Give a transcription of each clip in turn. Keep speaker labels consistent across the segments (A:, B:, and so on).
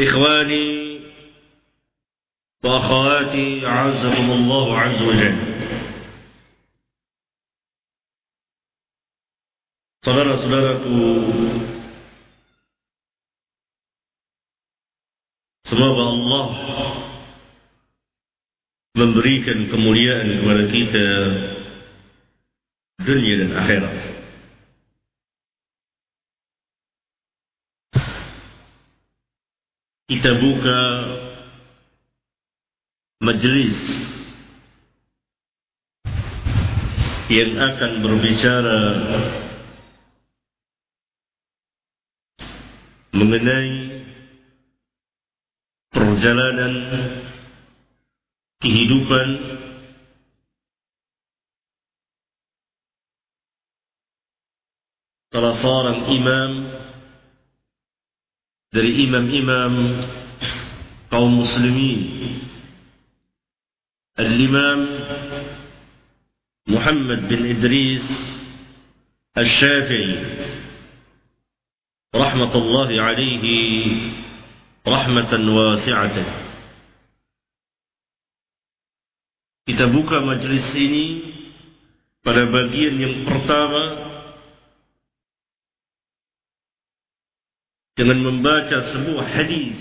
A: إخواني وأخواتي أعزكم الله عز وجل Saudara-saudaraku Semoga Allah Memberikan kemuliaan kepada kita Dunia dan akhirat Kita buka Majlis Yang akan berbicara mengenai perjalanan kehidupan salah seorang imam dari imam-imam kaum muslimin al-imam Muhammad bin Idris رحمة الله عليه رحمة واسعة Kita buka majlis ini pada bagian yang pertama dengan membaca sebuah hadis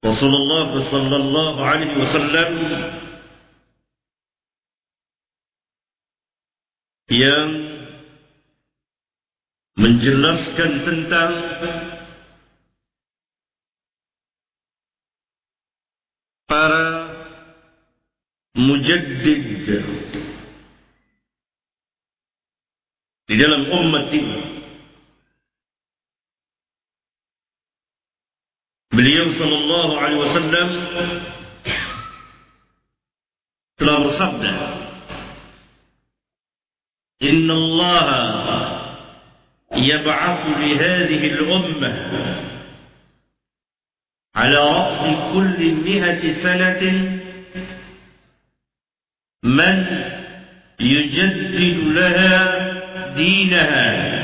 A: Rasulullah sallallahu alaihi wasallam yang menjelaskan tentang para mujaddid di dalam umat ini. Beliau sallallahu alaihi wasallam telah bersabda Inna Allah يبعث لهذه الأمة على رأس كل مئة سنة من يجدد لها دينها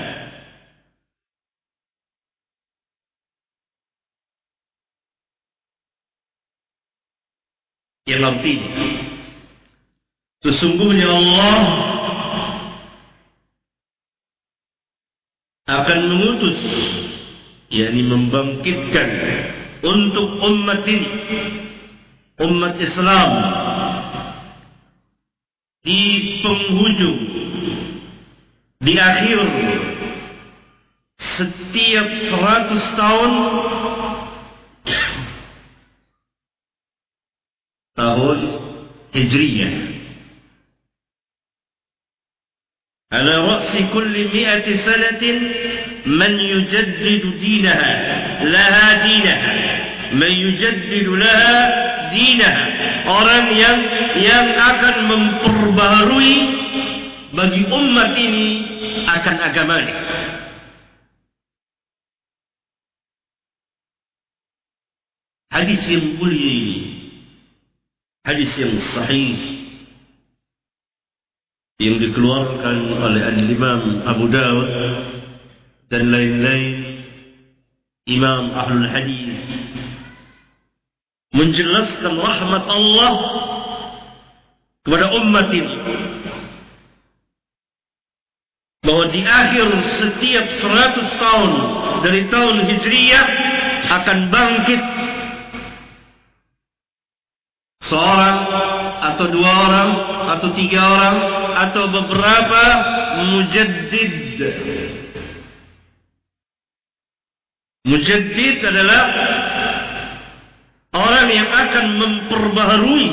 A: yang artinya sesungguhnya Allah akan mengutus yakni membangkitkan untuk umat ini umat Islam di penghujung di akhir setiap seratus tahun tahun Hijriyah على رأس كل مئة سنة من يجدد دينها لها دينها من يجدد لها دينها orang yang yang akan memperbaharui bagi umat ini akan agamanya hadis yang mulia ini hadis yang sahih yang dikeluarkan oleh Al-Imam Abu Dawud dan lain-lain Imam Ahlul Hadis menjelaskan rahmat Allah kepada umat ini bahwa di akhir setiap seratus tahun dari tahun Hijriyah akan bangkit seorang atau dua orang atau tiga orang atau beberapa mujaddid. Mujaddid adalah orang yang akan memperbaharui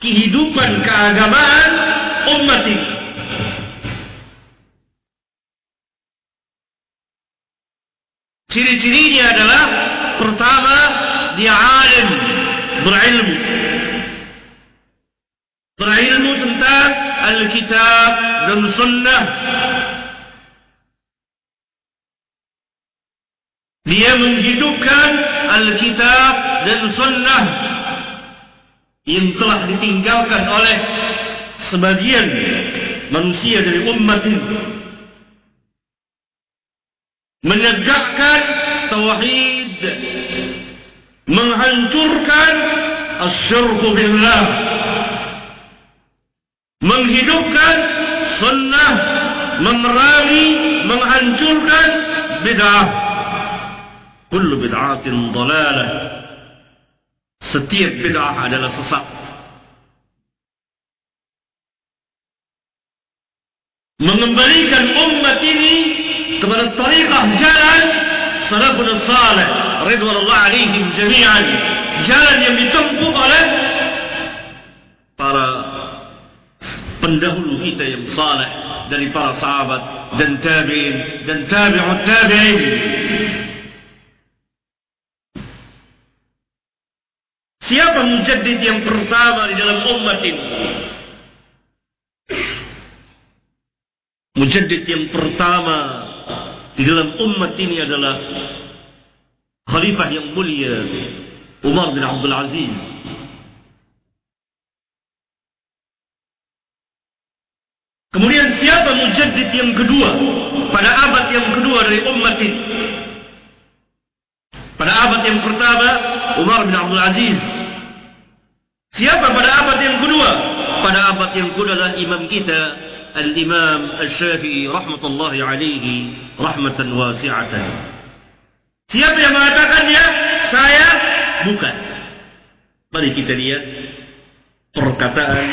A: kehidupan keagamaan umat ini. Ciri-cirinya adalah pertama dia alim berilmu. Berilmu tentang Alkitab dan Sunnah. Dia menghidupkan Alkitab dan Sunnah yang telah ditinggalkan oleh sebagian manusia dari umat ini menegakkan tauhid menghancurkan asyirku billah. Menghidupkan sunnah memerangi menghancurkan bid'ah. Kullu bid'atin dalalah. Setiap bid'ah adalah sesat. Mengembalikan umat ini kepada tariqah jalan salafun salih ridwanullah alaihim jami'an jalan yang ditempuh oleh para pendahulu kita yang salih dari para sahabat dan tabi'in dan tabi'ut tabi'in siapa mujaddid yang pertama di dalam umat ini mujaddid yang pertama di dalam umat ini adalah khalifah yang mulia Umar bin Abdul Aziz. Kemudian siapa mujaddid yang kedua pada abad yang kedua dari umat ini? Pada abad yang pertama Umar bin Abdul Aziz. Siapa pada abad yang kedua? Pada abad yang kedua adalah imam kita الإمام الشافعي رحمة الله عليه رحمة واسعة Siapa yang mengatakannya? Saya bukan. Mari kita lihat perkataan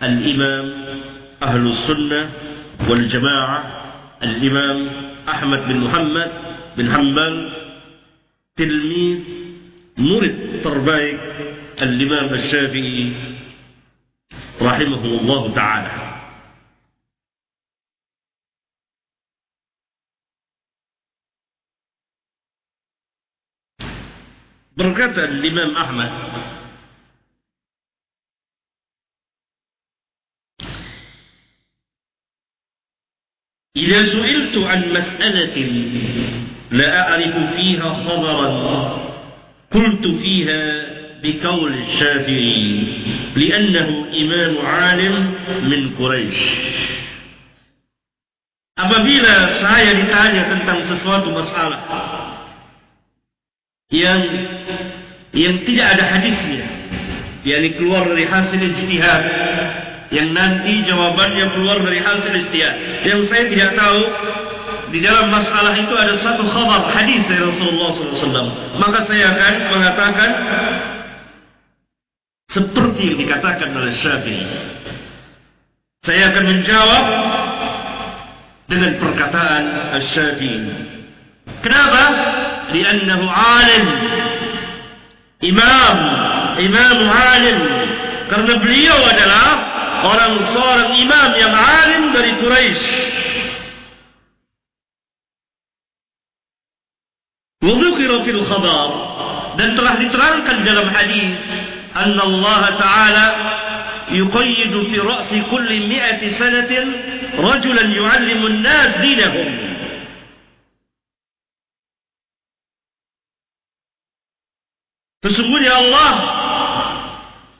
A: Al-Imam Ahlus Sunnah wal Jamaah Al-Imam Ahmad bin Muhammad bin Hanbal tilmid murid terbaik Al-Imam Al-Syafi'i rahimahullah ta'ala Berkata Imam Ahmad إذا سئلت عن مسألة لا أعرف فيها خبرا قلت فيها بقول الشافعي لأنه إمام عالم من قريش. Apabila saya ditanya tentang sesuatu masalah yang yang tidak ada hadisnya. Yakni keluar dari hasil ijtihad. Yang nanti jawabannya keluar dari hasil ijtihad. Yang saya tidak tahu di dalam masalah itu ada satu khabar hadis dari Rasulullah SAW maka saya akan mengatakan seperti yang dikatakan oleh Syafi'i saya akan menjawab dengan perkataan Syafi'i kenapa? لأنه عالم imam imam alim karena beliau adalah orang seorang imam yang alim dari Quraisy Wadukira fil khabar dan telah diterangkan dalam hadis anna Allah taala yuqayyidu fi ra's kulli 100 sanatin rajulan yu'allimu an-nas dinahum Sesungguhnya Allah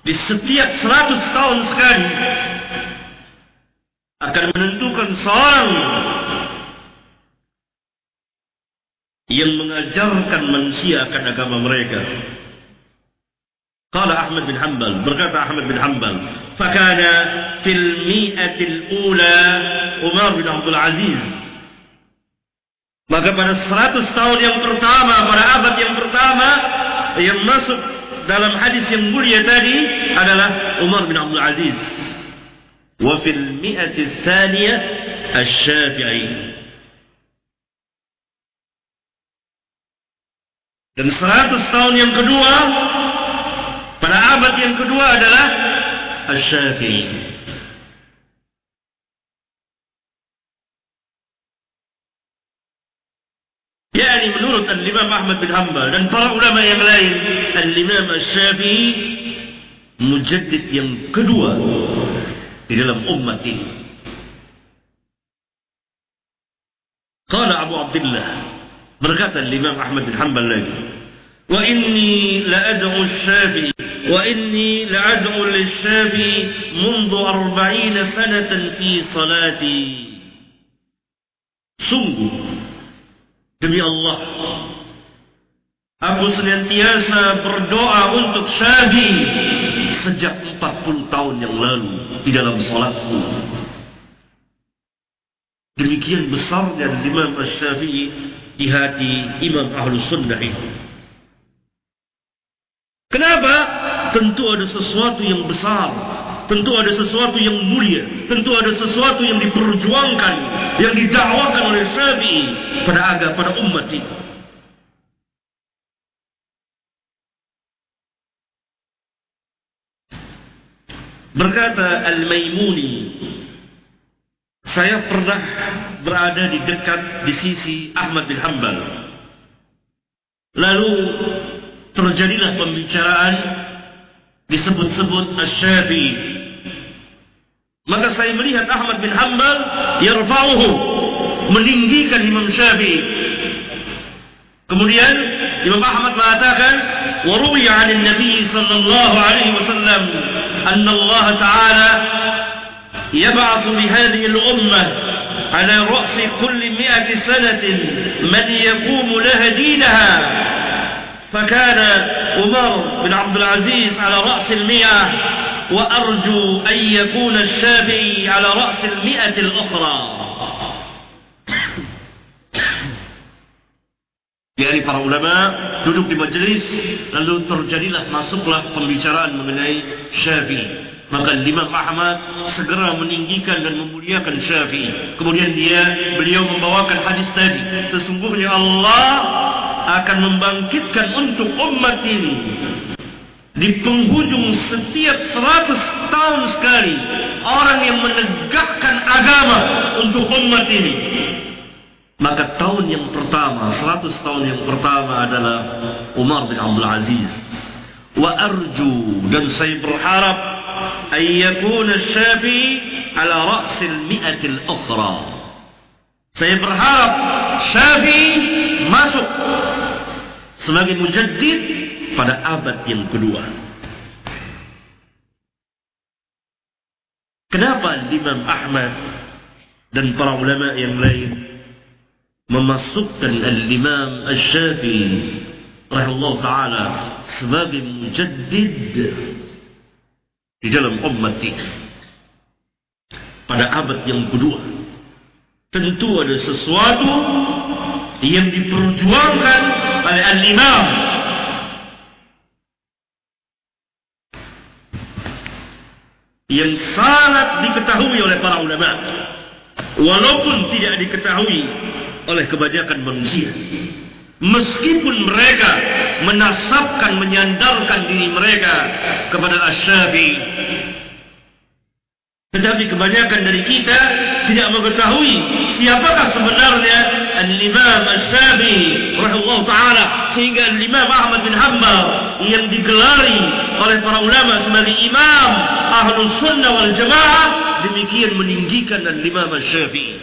A: di setiap seratus tahun sekali akan menentukan seorang yang mengajarkan manusia akan agama mereka. Qala Ahmad bin Hanbal, berkata Ahmad bin Hanbal, "Fakana fil mi'atil ula Umar bin Abdul Aziz." Maka pada seratus tahun yang pertama, pada abad yang pertama, yang masuk dalam hadis yang mulia tadi adalah Umar bin Abdul Aziz. Wa fil mi'ati tsaniyah Asy-Syafi'i. Dan 100 tahun yang kedua pada abad yang kedua adalah Asy-Syafi'i. يعني منورت الإمام أحمد بن حنبل. dan para ulama yang lain الإمام الشافعي مجدد yang kedua di dalam umat قال أبو عبد الله berkata الإمام أحمد بن حنبل lagi وإني لأدعو الشافعي وإني لأدعو للشافعي منذ أربعين سنة في صلاتي. Sungguh Demi Allah. Aku senantiasa berdoa untuk Syafi'i sejak 40 tahun yang lalu di dalam solatku. Demikian besarnya Imam Syafi'i di hati Imam Ahlus Sunnah. Kenapa? Tentu ada sesuatu yang besar. Tentu ada sesuatu yang mulia. Tentu ada sesuatu yang diperjuangkan. Yang didakwakan oleh Syafi'i pada agama, pada umat ini. Berkata Al-Maimuni Saya pernah berada di dekat di sisi Ahmad bin Hanbal Lalu terjadilah pembicaraan disebut-sebut Asy-Syafi'i Maka saya melihat Ahmad bin Hanbal yarfa'uhu meninggikan Imam Syafi'i Kemudian Imam Ahmad mengatakan wa ruwiya 'an Nabi sallallahu alaihi wasallam أن الله تعالى يبعث بهذه الأمة على رأس كل مئة سنة من يقوم لها دينها فكان عمر بن عبد العزيز على رأس المئة وأرجو أن يكون الشافعي على رأس المئة الأخرى Yani para ulama duduk di majlis lalu terjadilah masuklah pembicaraan mengenai Syafi'i. Maka Imam Ahmad segera meninggikan dan memuliakan Syafi'i. Kemudian dia beliau membawakan hadis tadi. Sesungguhnya Allah akan membangkitkan untuk umat ini di penghujung setiap seratus tahun sekali orang yang menegakkan agama untuk umat ini Maka tahun yang pertama, 100 tahun yang pertama adalah Umar bin Abdul Aziz. Wa arju dan saya berharap ayyakuna Syafi'i ala ra'sil mi'atil ukhra. Saya berharap Syafi'i masuk sebagai mujaddid pada abad yang kedua. Kenapa Imam Ahmad dan para ulama yang lain memasukkan al-imam al-syafi'i rahimahullah ta'ala sebagai mujaddid di dalam umat ini pada abad yang kedua tentu ada sesuatu yang diperjuangkan oleh al-imam yang sangat diketahui oleh para ulama walaupun tidak diketahui oleh kebanyakan manusia. Meskipun mereka menasabkan, menyandarkan diri mereka kepada Asy-Syafi'i. Tetapi kebanyakan dari kita tidak mengetahui siapakah sebenarnya Al-Imam Asy-Syafi'i rahimahullah taala sehingga Al-Imam Ahmad bin Hanbal yang digelari oleh para ulama sebagai imam Ahlus Sunnah wal Jamaah demikian meninggikan Al-Imam Asy-Syafi'i.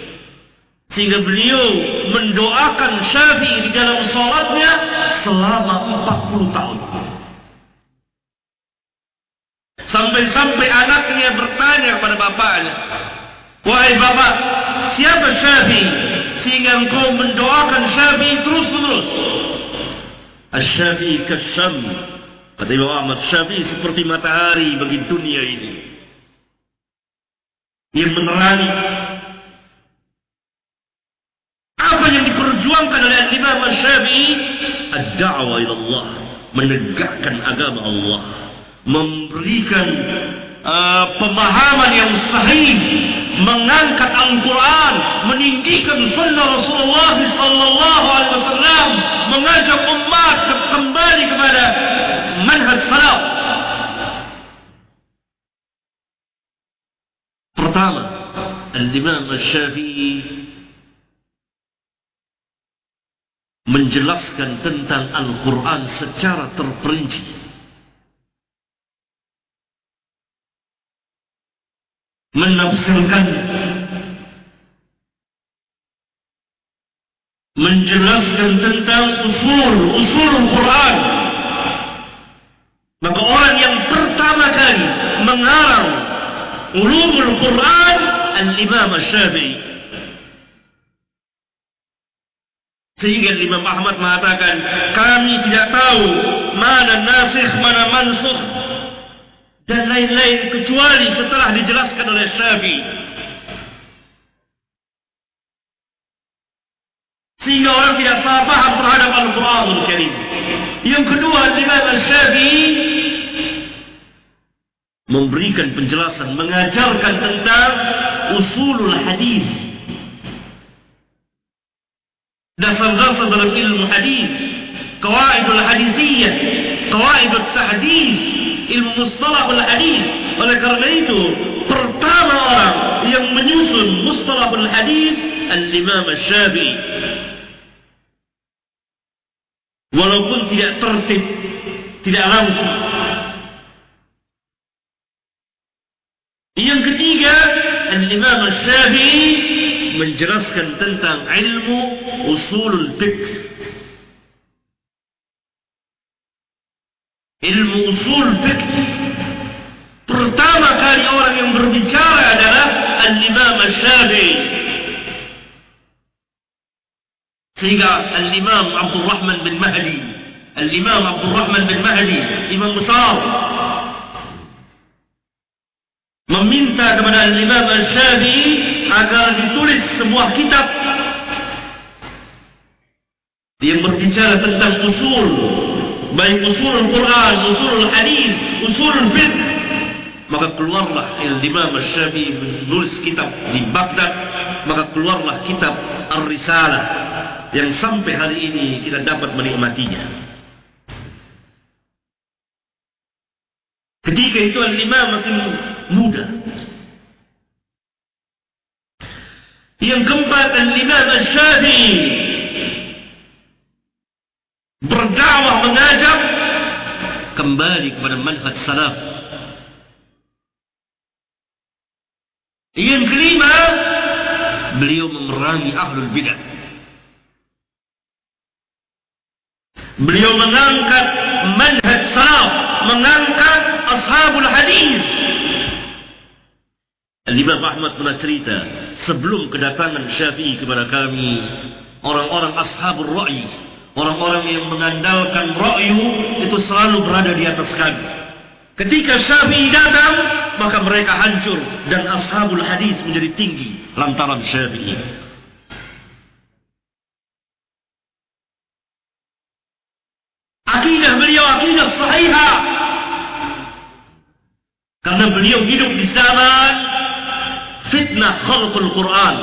A: Sehingga beliau mendoakan Syafi'i di dalam salatnya selama 40 tahun. Sampai-sampai anaknya bertanya kepada bapaknya. Wahai bapak, siapa Syafi'i? Sehingga engkau mendoakan Syafi'i terus-menerus. Al-Syafi'i kasyam. Kata Imam Ahmad, Syafi'i seperti matahari bagi dunia ini. Yang menerangi apa yang diperjuangkan oleh Imam Syafi'i ad-da'wa ila Allah menegakkan agama Allah memberikan uh, pemahaman yang sahih mengangkat Al-Quran meninggikan sunnah Rasulullah sallallahu alaihi wasallam mengajak umat kembali kepada manhaj salaf pertama Al-Imam Syafi'i menjelaskan tentang Al-Quran secara terperinci. Menafsirkan menjelaskan tentang usul usul Al-Quran. Maka orang yang pertama kali mengarang ulumul Quran Al-Imam Al-Syafi'i Sehingga Imam Ahmad mengatakan, kami tidak tahu mana nasikh, mana mansukh dan lain-lain kecuali setelah dijelaskan oleh Syafi'i. Sehingga orang tidak salah paham terhadap Al-Quran Al-Karim. Yang kedua, Imam Al-Syafi'i memberikan penjelasan, mengajarkan tentang usulul hadis dasar-dasar dalam ilmu hadis kawaidul hadisiyah kawaidul tahdis ilmu mustalahul hadis oleh kerana itu pertama orang yang menyusun mustalahul hadis al-imam al-syafi'i walaupun tidak tertib tidak langsung yang ketiga al-imam al-syafi'i menjelaskan tentang ilmu usul fiqh. Ilmu usul fiqh. Pertama kali orang yang berbicara adalah Al-Imam Al-Syafi'i. Sehingga Al-Imam Abdul Rahman bin Mahdi. Al-Imam Abdul Rahman bin Mahdi. Imam besar. Meminta kepada Al-Imam Al-Syafi'i agar ditulis sebuah kitab yang berbicara tentang usul baik usul Al-Quran, usul Al-Hadis, usul Al-Fiqh maka keluarlah Imam Al-Syafi'i menulis kitab di Baghdad. Maka keluarlah kitab Ar-Risalah yang sampai hari ini kita dapat menikmatinya. Ketika itu Al-Imam masih muda. Yang keempat Al-Imam Al-Syafi'i berdakwah mengajak kembali kepada manhaj salaf. Yang kelima beliau memerangi ahlul bidah. Beliau mengangkat manhaj salaf, mengangkat ashabul hadis. Al-Imam Ahmad pernah cerita sebelum kedatangan Syafi'i kepada kami orang-orang ashabul ra'i orang-orang yang mengandalkan ra'yu itu selalu berada di atas kami ketika Syafi'i datang maka mereka hancur dan ashabul hadis menjadi tinggi lantaran Syafi'i. Akidah beliau akidah sahihah. Karena beliau hidup di zaman fitnah khalqul Quran.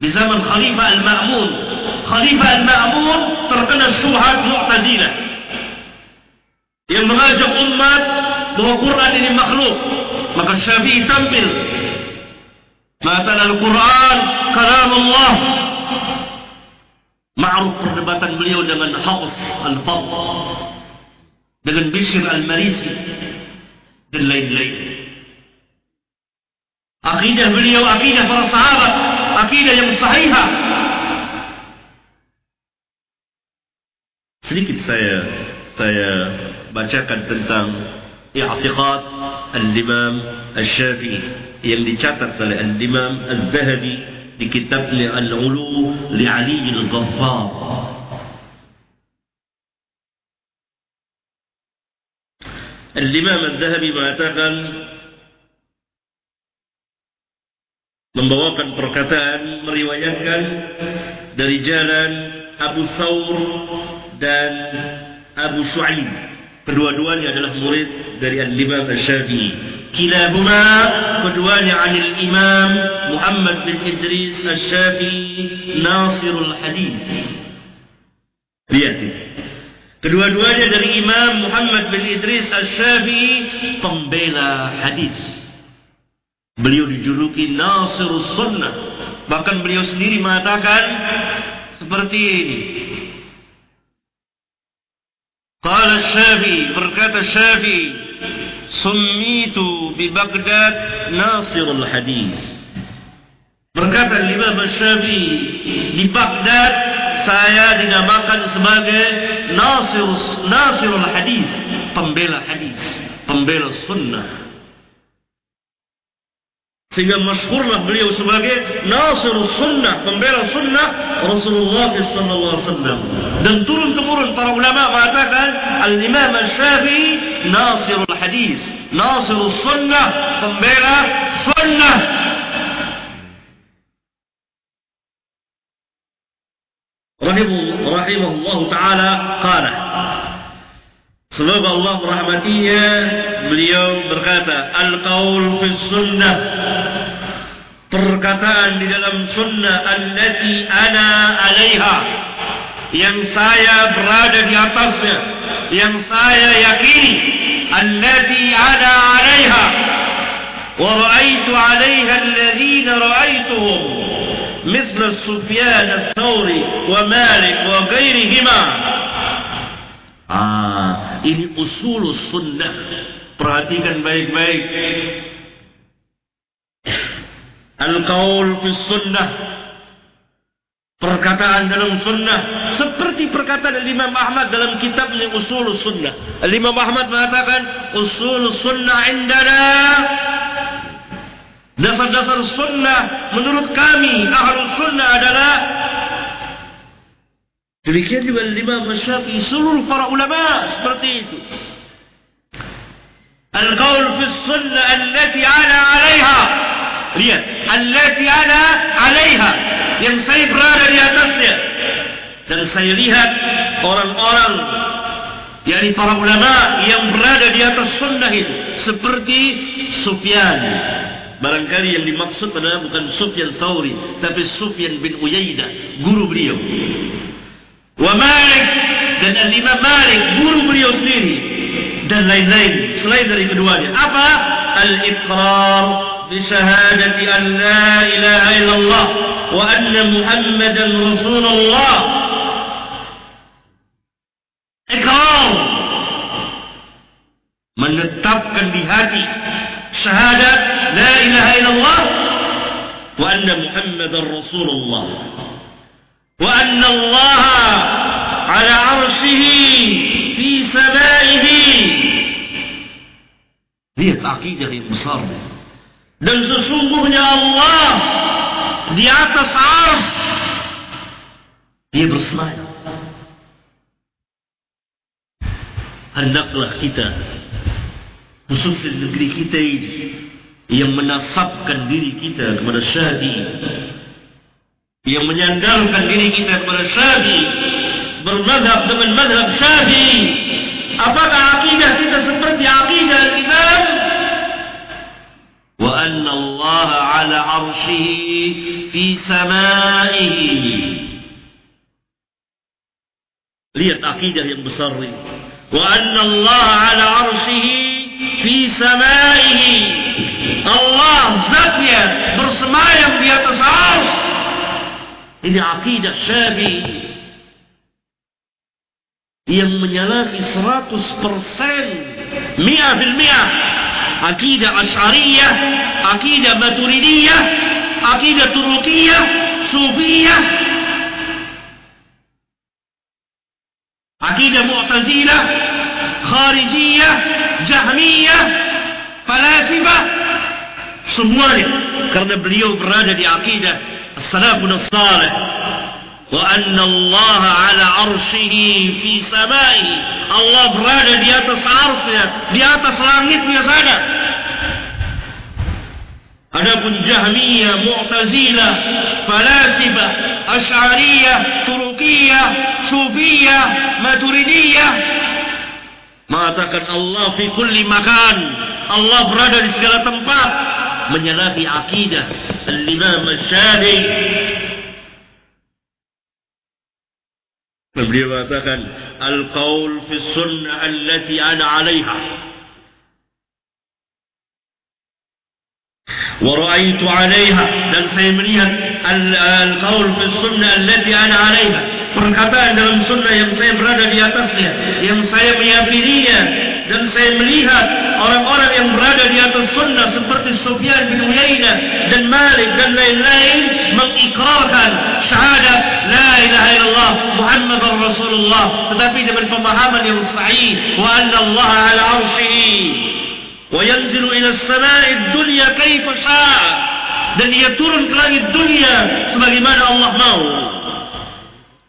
A: Di zaman Khalifah Al-Ma'mun Khalifah Al-Ma'mun terkena syubhat Mu'tazilah yang mengajak umat bahawa Quran ini makhluk maka Syafi'i tampil mengatakan Al-Quran kalam Allah ma'ruf perdebatan beliau dengan Haus Al-Fadl dengan Bishr Al-Marisi dan lain-lain Akidah beliau, akidah para sahabat, akidah yang sahihah. Sedikit saya saya bacakan tentang i'tiqad al-Imam Al-Syafi'i yang dicatat oleh al-Imam Al-Zahabi di kitabnya Al-Ulu li Ali Al-Ghaffar. Al-Imam Al-Zahabi mengatakan membawakan perkataan meriwayatkan dari jalan Abu Thawr dan Abu Shu'aib. Kedua-duanya adalah murid dari Al-Imam Al-Syafi'i kilabuma keduanya anil Imam Muhammad bin Idris Al-Syafi'i Nasirul Hadith. Lihat kedua-duanya dari Imam Muhammad bin Idris Al-Syafi'i pembela hadis. Beliau dijuluki Nasirus Sunnah. Bahkan beliau sendiri mengatakan seperti ini. Qala Syafi, berkata Syafi, Summitu bi Baghdad Nasirul Hadis. Berkata Imam Syafi, di Baghdad saya dinamakan sebagai Nasirus Nasirul Hadis, pembela hadis, pembela sunnah. سيقول مشكور له بلي وسباقي ناصر السنة من بين السنة رسول الله صلى الله عليه وسلم دنتور انتبور انتبار علماء وعتاك الامام الشافعي ناصر الحديث ناصر السنة من بين السنة رحمه الله تعالى قال Sebab Allah merahmatinya Beliau berkata Al-Qawl fi sunnah Perkataan di dalam sunnah Allati ana alaiha Yang saya berada di atasnya Yang saya yakini Allati ana alaiha Wa ra'aitu alaiha alladhina ra'aituhum مثل السفيان الثوري ومالك وغيرهما Ah, ini usul sunnah. Perhatikan baik-baik. Al-qaul fi sunnah. Perkataan dalam sunnah seperti perkataan Imam Ahmad dalam kitabnya Usul Sunnah. Imam Ahmad mengatakan Usul Sunnah indana dasar-dasar sunnah menurut kami ahlu sunnah adalah Demikian juga Imam Syafi'i seluruh para ulama seperti itu. Al-qaul fi sunnah allati ana 'alayha. Lihat, allati ana 'alayha yang saya berada di atasnya. Dan saya lihat orang-orang yakni para ulama yang berada di atas sunnah itu seperti Sufyan. Barangkali yang dimaksud adalah bukan Sufyan Thawri, tapi Sufyan bin Uyaidah, guru beliau. Malik dan Al-Imam Malik guru beliau sendiri dan lain-lain selain dari keduanya. Apa? Al-iqrar bi syahadati an la ilaha illallah wa anna Muhammadan Rasulullah. Iqrar menetapkan di hati syahadat la ilaha illallah wa anna Muhammadan Rasulullah. وأن الله على عرشه في سمائه lihat akidah yang besar dan sesungguhnya Allah di atas ars dia bersemayam hendaklah kita khusus di negeri kita ini yang menasabkan diri kita kepada syafi'i yang menyandarkan diri kita kepada Syafi'i bermadhab dengan madhab Syafi'i. Apakah akidah kita seperti akidah kita? Wa anna Allah ala arshihi fi samaihi. Lihat akidah yang besar wa anna Allah ala arshihi fi samaihi. Allah zatnya bersemayam di atas ars العقيدة الشابي يمنيلاغي سراتوس برسان مئة في المئة عقيدة أشعرية عقيدة ماتريدية عقيدة تركية صوفية عقيدة معتزلة خارجية جهمية فلاسفة سموالي كرنا بليو برادة دي عقيدة السلف الصالح وأن الله على عرشه في سمائه الله berada di atas arsnya di atas langitnya sana Adapun Jahmiyah, Mu'tazilah, Falasifah, Ash'ariyah, Turukiyah, Sufiyah, Maturidiyah mengatakan Allah fi kulli makan. Allah berada di segala tempat menyalahi akidah Al-Imam Al-Syafi'i Beliau mengatakan Al-Qawl fi sunnah allati ana alaiha Wa ra'aitu alaiha Dan saya melihat Al-Qawl fi sunnah allati ana alaiha Perkataan dalam sunnah yang saya berada di atasnya Yang saya meyakininya Dan saya melihat orang-orang yang berada di atas sunnah seperti Sufyan bin Uyainah dan Malik dan lain-lain mengikrarkan syahadat la ilaha illallah Muhammad Rasulullah tetapi dengan pemahaman yang sahih wa anna Allah ala arsyihi Wa yanzilu ila samai dunya kaifa syaa. Dan dia turun ke langit dunia sebagaimana Allah mau.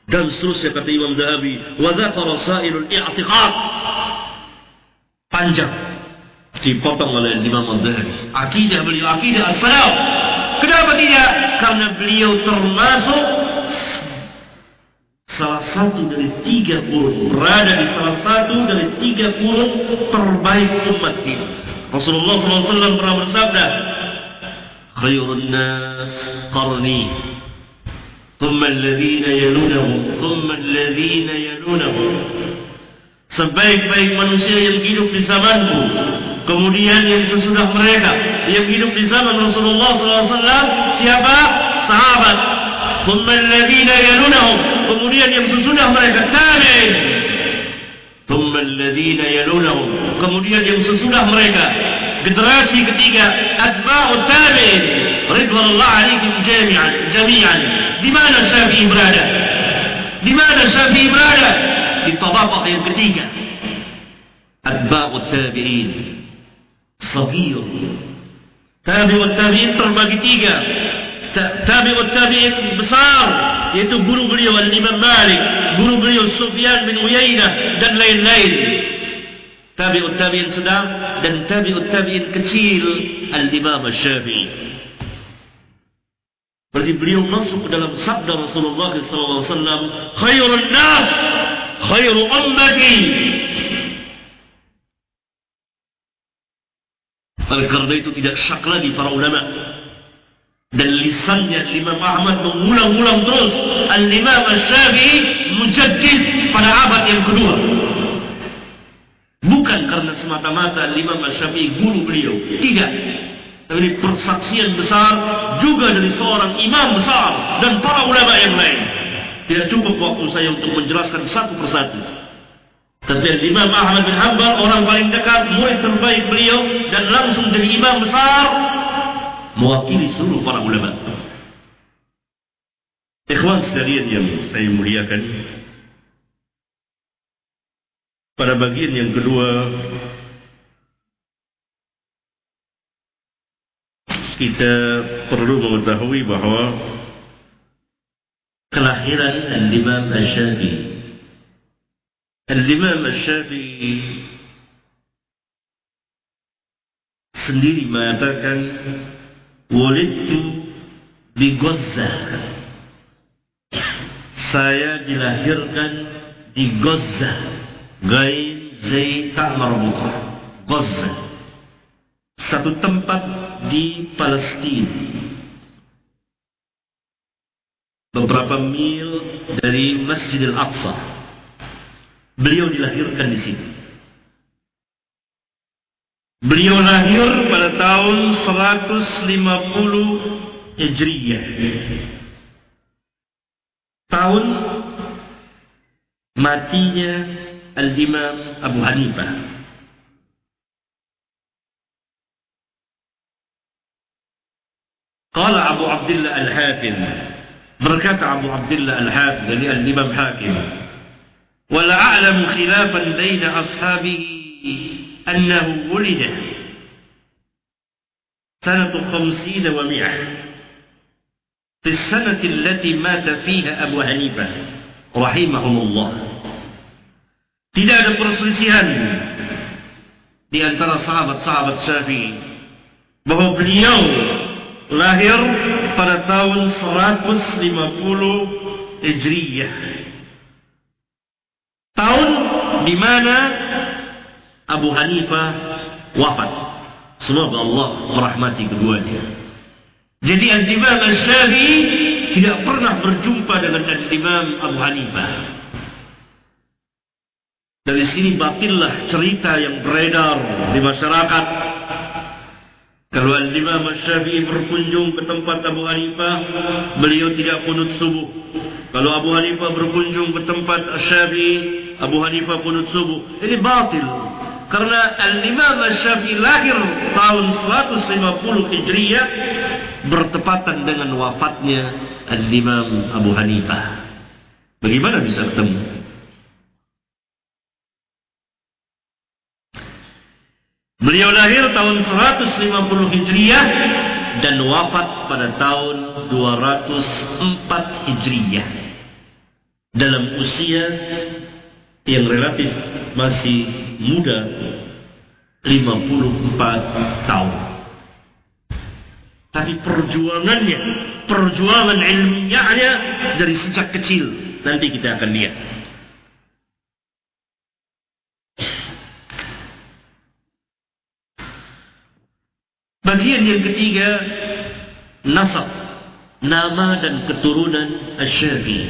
A: Dan seterusnya kata Imam Dhahabi, wa dzakara sairul i'tiqad. Panjang dipotong oleh Imam Dhahabi. Akidah beliau akidah as-salaf. Kenapa tidak? Karena beliau termasuk salah satu dari tiga puluh berada di salah satu dari tiga puluh terbaik umat ini. Rasulullah SAW pernah bersabda, "Khairun nas qarni, thumma alladhina yalunahum, thumma alladhina yalunahum." Sebaik-baik manusia yang hidup di zamanku, kemudian yang sesudah mereka yang hidup di zaman Rasulullah SAW, siapa? Sahabat. Thumma alladhina yalunahum, kemudian yang sesudah mereka tabi'in. Thumma alladhina yalunahum, kemudian yang sesudah mereka generasi ketiga atba'u tabi'in. Ridwanullah alaihim jami'an, jami'an. Di mana Syafi'i berada? Di mana Syafi'i berada? في الطبقة يبتيك أتباع التابعين. صغير. تابع التابعين ترمك تيك تابع التابعين بصار. يتو برو بريو الإمام مالك. برو بريو سفيان بن ويينة دن لين لين تابع التابعين سدام دن تابع التابعين كتير. الإمام الشافعي. Berarti beliau masuk ke dalam sabda Rasulullah SAW, khairul nas Khairu ummati. Oleh kerana itu tidak syak lagi para ulama. Dan lisannya Imam Ahmad mengulang-ulang terus. Al-Imam Al-Syafi'i mujaddid pada abad yang kedua. Bukan karena semata-mata Imam Al-Syafi'i guru beliau. Tidak. Tapi persaksian besar juga dari seorang imam besar dan para ulama yang lain. Tidak cukup waktu saya untuk menjelaskan satu persatu. Tapi Imam Ahmad bin Hanbal orang paling dekat, murid terbaik beliau dan langsung jadi imam besar mewakili seluruh para ulama. Ikhwan sekalian yang saya muliakan. Pada bagian yang kedua kita perlu mengetahui bahawa kelahiran Al-Imam Al-Syafi'i Al-Imam Al-Syafi'i sendiri mengatakan Walidtu di Gaza. Saya dilahirkan di Gaza. Gain Zai Tak Marbuka Gaza. Satu tempat di Palestina beberapa mil dari Masjid Al-Aqsa. Beliau dilahirkan di sini. Beliau lahir pada tahun 150 Hijriyah. Tahun matinya Al-Imam Abu Hanifah. Qala Abu Abdullah Al-Hakim بركات عبد عبد الله الحافظ للإمام حاكم. ولا أعلم خلافا بين أصحابه أنه ولد سنة خمسين ومئة. في السنة التي مات فيها أبو حنيفة الله. Tidak ada perselisihan di antara sahabat-sahabat Syafi'i bahwa beliau lahir pada tahun 150 Hijriyah. Tahun di mana Abu Hanifah wafat. Semoga Allah merahmati keduanya. Jadi Al-Imam Al-Syafi'i tidak pernah berjumpa dengan Al-Imam Abu Hanifah. Dari sini batillah cerita yang beredar di masyarakat kalau Al-Imam Syafi'i berkunjung ke tempat Abu Hanifah, beliau tidak kunut subuh. Kalau Abu Hanifah berkunjung ke tempat Syafi'i, Abu Hanifah kunut subuh. Ini batil. Karena Al-Imam Syafi'i lahir tahun 150 Hijriyah bertepatan dengan wafatnya Al-Imam Abu Hanifah. Bagaimana bisa ketemu? Beliau lahir tahun 150 Hijriah dan wafat pada tahun 204 Hijriah. Dalam usia yang relatif masih muda 54 tahun. Tapi perjuangannya, perjuangan ilmiahnya dari sejak kecil nanti kita akan lihat. Bagian yang ketiga nasab nama dan keturunan Asy-Syafi'i.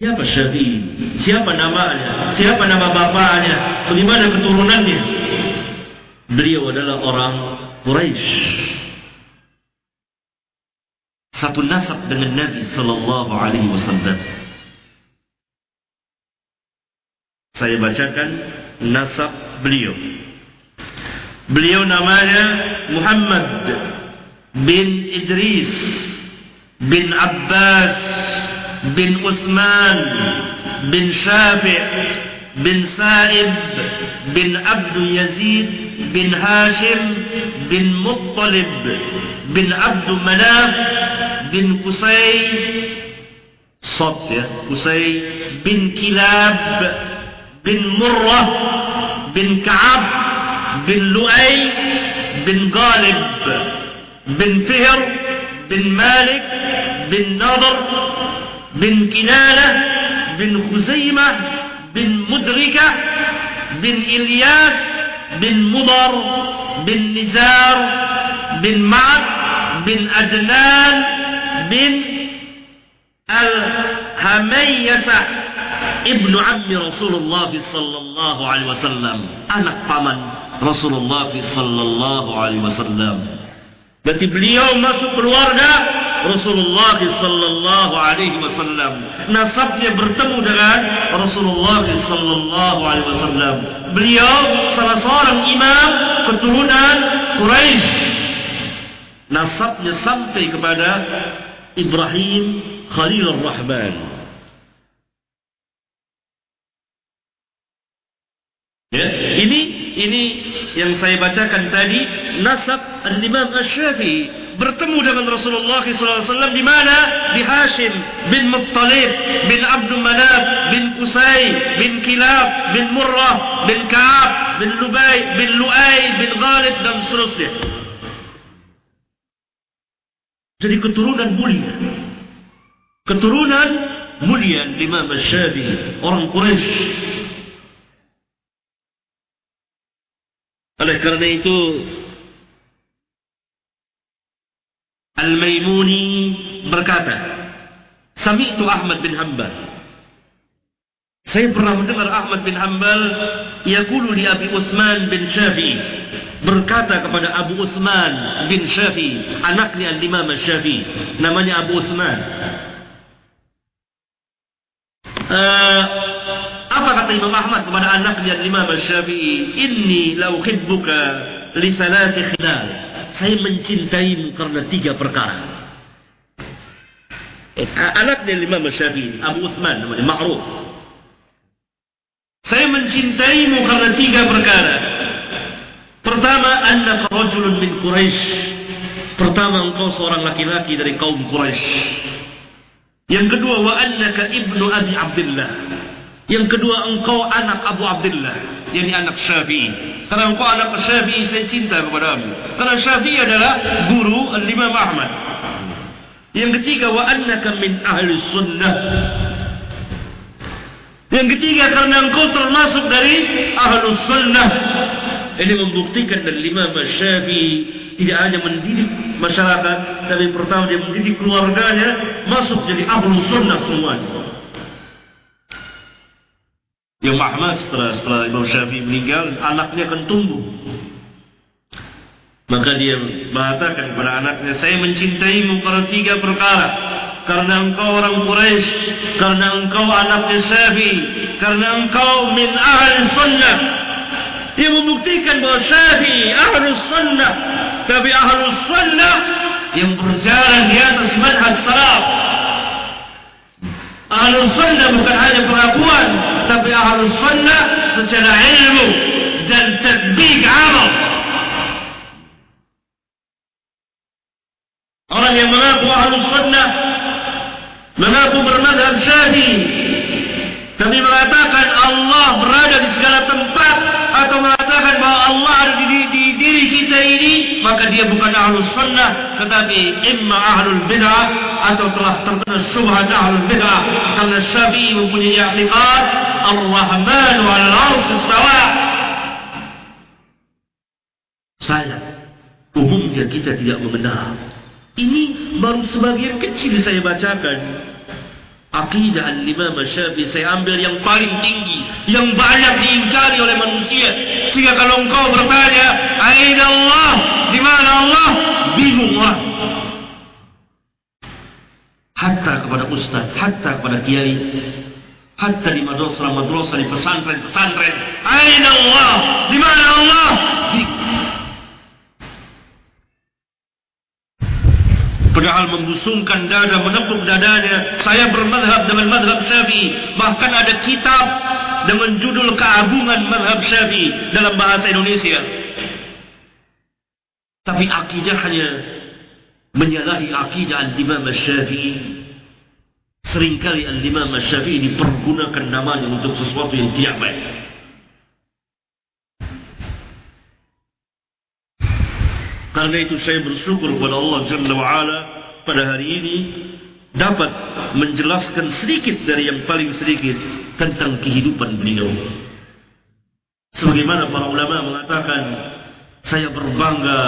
A: Siapa Syafi'i? Siapa namanya? Siapa nama bapaknya? Bagaimana keturunannya? Beliau adalah orang Quraisy. Satu nasab dengan Nabi sallallahu alaihi wasallam. Saya bacakan nasab beliau. Beliau namanya Muhammad bin Idris bin Abbas bin Uthman bin Syafi' bin Sa'ib bin Abdu Yazid bin Hashim bin Muttalib bin Abdu Manaf bin Qusay Sot ya Qusay bin Kilab bin Murrah bin Ka'ab بن لؤي بن غالب بن فهر بن مالك بن نضر بن كنانة بن خزيمة بن مدركة بن إلياس بن مضر بن نزار بن معد بن أدنان بن الهميسة ابن عم رسول الله صلى الله عليه وسلم. أنا طمن Rasulullah sallallahu alaihi wasallam. Berarti beliau masuk keluarga Rasulullah sallallahu alaihi wasallam. Nasabnya bertemu dengan Rasulullah sallallahu alaihi wasallam. Beliau salah seorang imam keturunan Quraisy. Nasabnya sampai kepada Ibrahim Khalilur Rahman. Ya, ini ini yang saya bacakan tadi nasab al-Imam Asy-Syafi'i bertemu dengan Rasulullah SAW di mana di Hashim bin Muttalib bin Abdul Manaf bin Qusay bin Kilab bin Murrah bin Ka'ab bin Lubay bin Lu'ay bin Ghalib dan seterusnya jadi keturunan mulia keturunan mulia Imam Asy-Syafi'i orang Quraisy Oleh kerana itu Al-Maimuni berkata Sami'tu Ahmad bin Hanbal. Saya pernah mendengar Ahmad bin Hanbal Yaqulu li Abi Usman bin Syafi'i Berkata kepada Abu Usman bin Syafi'i Anaknya Al-Imam Syafi'i Namanya Abu Usman uh, apa kata Imam Ahmad kepada anaknya Imam Syafi'i? Inni lau khidbuka li salasi khilal. Saya mencintaimu karena tiga perkara. Eh, anaknya Imam Syafi'i, Abu Uthman namanya, Ma'ruf. Saya mencintaimu karena tiga perkara. Pertama, anda rajulun min Quraisy. Pertama, engkau seorang laki-laki dari kaum Quraisy. Yang kedua, wa annaka ibnu Abi Abdullah. Yang kedua engkau anak Abu Abdullah yakni anak Syafi'i. Karena engkau anak Syafi'i saya cinta kepadamu. Karena Syafi'i adalah guru Al-Imam Ahmad. Yang ketiga wa annaka min ahli sunnah. Yang ketiga karena engkau termasuk dari ahli sunnah. Ini membuktikan dari Imam Syafi'i tidak hanya mendidik masyarakat, tapi pertama dia mendidik keluarganya masuk jadi ahli sunnah semuanya. Yang Ahmad setelah, setelah Imam Syafi'i meninggal, anaknya akan tumbuh. Maka dia mengatakan kepada anaknya, saya mencintaimu karena tiga perkara. Karena engkau orang Quraisy, karena engkau anaknya Syafi'i, karena engkau min ahli sunnah. Dia membuktikan bahawa Syafi'i ahli sunnah. Tapi ahli sunnah yang berjalan di atas manhaj salaf. Ahlul Sunnah bukan hanya pengakuan, tapi Ahlul Sunnah secara ilmu dan tadbik amal. Orang yang mengaku Ahlul Sunnah, mengaku bermadhab syafi'i, tapi mengatakan Allah berada di segala tempat atau mengatakan bahwa Allah ada di, di, di diri kita ini maka dia bukan ahlus sunnah tetapi imma ahlul bid'ah atau telah terkena syubhat ahlul bid'ah karena syafi'i mempunyai i'tiqad ar-rahmanu 'ala al-'arsy istawa. Saya umumnya kita tidak mengenal ini baru sebagian kecil saya bacakan Akidah al-imam syafi'i saya ambil yang paling tinggi. Yang banyak diingkari oleh manusia. Sehingga kalau engkau bertanya. Aina Allah? Di mana Allah? Bingung orang. Hatta kepada ustaz. Hatta kepada kiai. Hatta di madrasah-madrasah. Di pesantren-pesantren. Aina Allah? Di mana Allah? Bingung. Padahal membusungkan dada, menepuk dadanya. Saya bermadhab dengan madhab syafi'i. Bahkan ada kitab dengan judul keagungan madhab syafi'i dalam bahasa Indonesia. Tapi akidahnya menyalahi akidah al-imam syafi'i. Seringkali al-imam syafi'i dipergunakan namanya untuk sesuatu yang tidak baik. Karena itu saya bersyukur kepada Allah Jalla wa'ala pada hari ini dapat menjelaskan sedikit dari yang paling sedikit tentang kehidupan beliau. Sebagaimana para ulama mengatakan, saya berbangga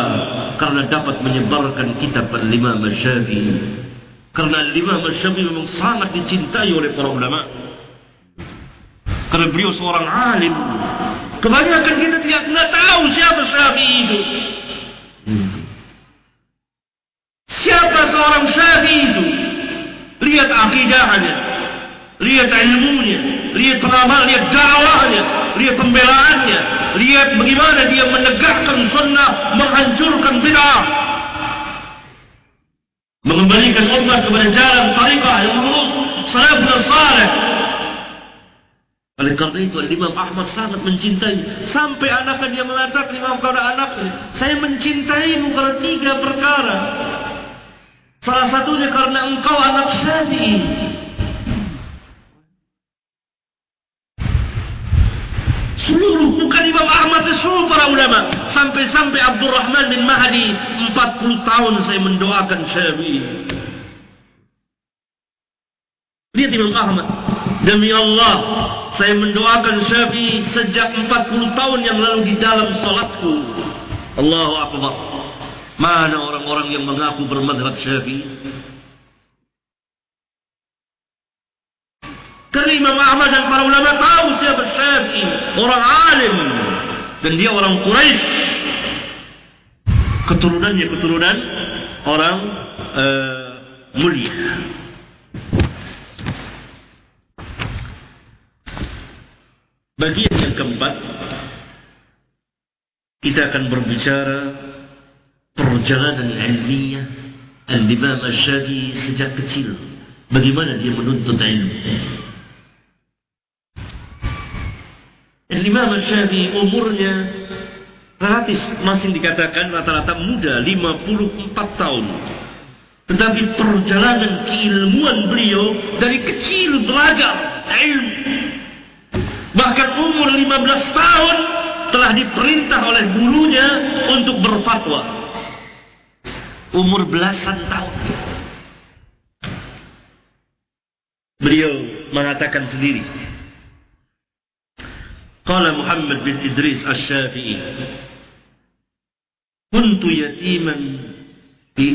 A: karena dapat menyebarkan kitab al-Imam Syafi'i. Karena al-Imam Syafi'i memang sangat dicintai oleh para ulama. Karena beliau seorang alim. Kebanyakan kita tidak tahu siapa Syafi'i itu. Hmm. Siapa seorang syafi itu? Lihat akidahnya. Lihat ilmunya. Lihat pengamal, lihat dakwahnya. Lihat pembelaannya. Lihat bagaimana dia menegakkan sunnah. Menghancurkan bid'ah. Mengembalikan umat kepada jalan tarikah yang lurus. Salafun salih. Oleh kerana itu Imam Ahmad sangat mencintai. Sampai anaknya dia mengatakan Imam kepada anaknya. Saya mencintaimu kerana tiga perkara. Salah satunya karena engkau anak syafi'i. Seluruh bukan Imam Ahmad Seluruh para ulama. Sampai-sampai Abdul Rahman bin Mahdi 40 tahun saya mendoakan syafi'i. Lihat Imam Ahmad. Demi Allah Saya mendoakan Syafi'i Sejak 40 tahun yang lalu Di dalam salatku. Allahu Akbar. Mana orang-orang yang mengaku bermadhab Syafi'i? Karena Imam Ahmad dan para ulama tahu siapa Syafi'i. Orang alim. Dan dia orang Quraisy. Keturunannya keturunan Orang uh, Mulia Bagian yang keempat Kita akan berbicara Perjalanan ilmiah Al-Imam Al-Syadi sejak kecil. Bagaimana dia menuntut ilmu? Al-Imam Al-Syadi umurnya Relatif masih dikatakan rata-rata muda 54 tahun. Tetapi perjalanan keilmuan beliau Dari kecil belajar ilmu Bahkan umur 15 tahun telah diperintah oleh gurunya untuk berfatwa. Umur belasan tahun. Beliau mengatakan sendiri. Qala Muhammad bin Idris Asy-Syafi'i. Kuntu yatiman fi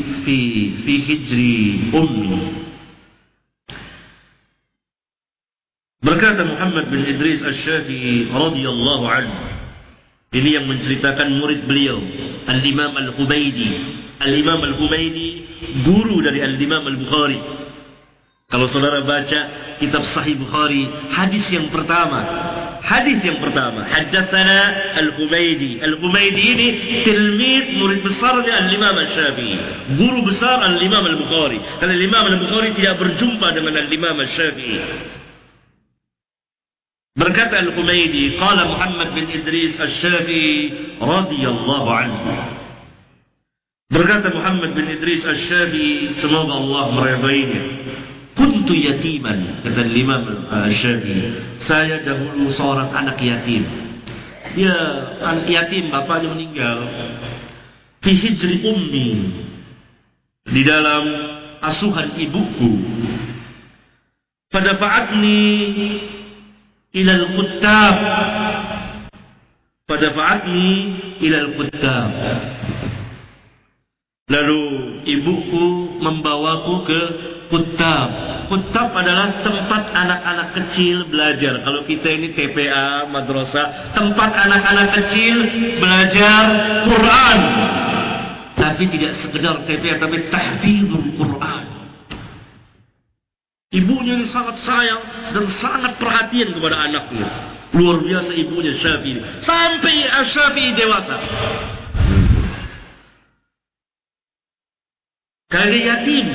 A: fi hijri ummi. Berkata Muhammad bin Idris Al-Syafi'i radhiyallahu anhu. Ini yang menceritakan murid beliau, Al-Imam Al-Humaydi. Al-Imam Al-Humaydi guru dari Al-Imam Al-Bukhari. Kalau saudara baca kitab Sahih Bukhari, hadis yang pertama, hadis yang pertama, haddatsana Al-Humaydi. Al-Humaydi ini tilmid murid besarnya Al-Imam Al-Syafi'i. Guru besar Al-Imam Al-Bukhari. Kalau Al-Imam Al-Bukhari tidak berjumpa dengan Al-Imam Al-Syafi'i. Berkata Al-Humaydi, qala Muhammad bin Idris Al-Syafi'i radhiyallahu anhu. Berkata Muhammad bin Idris Al-Syafi'i, semoga Allah meredainya. Kuntu yatiman, kata Imam Al-Syafi'i. Saya dahulu seorang anak yatim. Dia anak yatim, bapaknya meninggal. Fi hijri ummi. Di dalam asuhan ibuku. Pada fa'atni ilal kuttab. Pada fa'atni ilal kuttab. Lalu ibuku membawaku ke kutab. Kutab adalah tempat anak-anak kecil belajar. Kalau kita ini TPA, madrasah, tempat anak-anak kecil belajar Quran. Tapi tidak sekedar TPA, tapi tahfizul Quran. Ibunya ini sangat sayang dan sangat perhatian kepada anaknya. Luar biasa ibunya Syafi'i. Sampai Syafi'i dewasa. Dia yatim.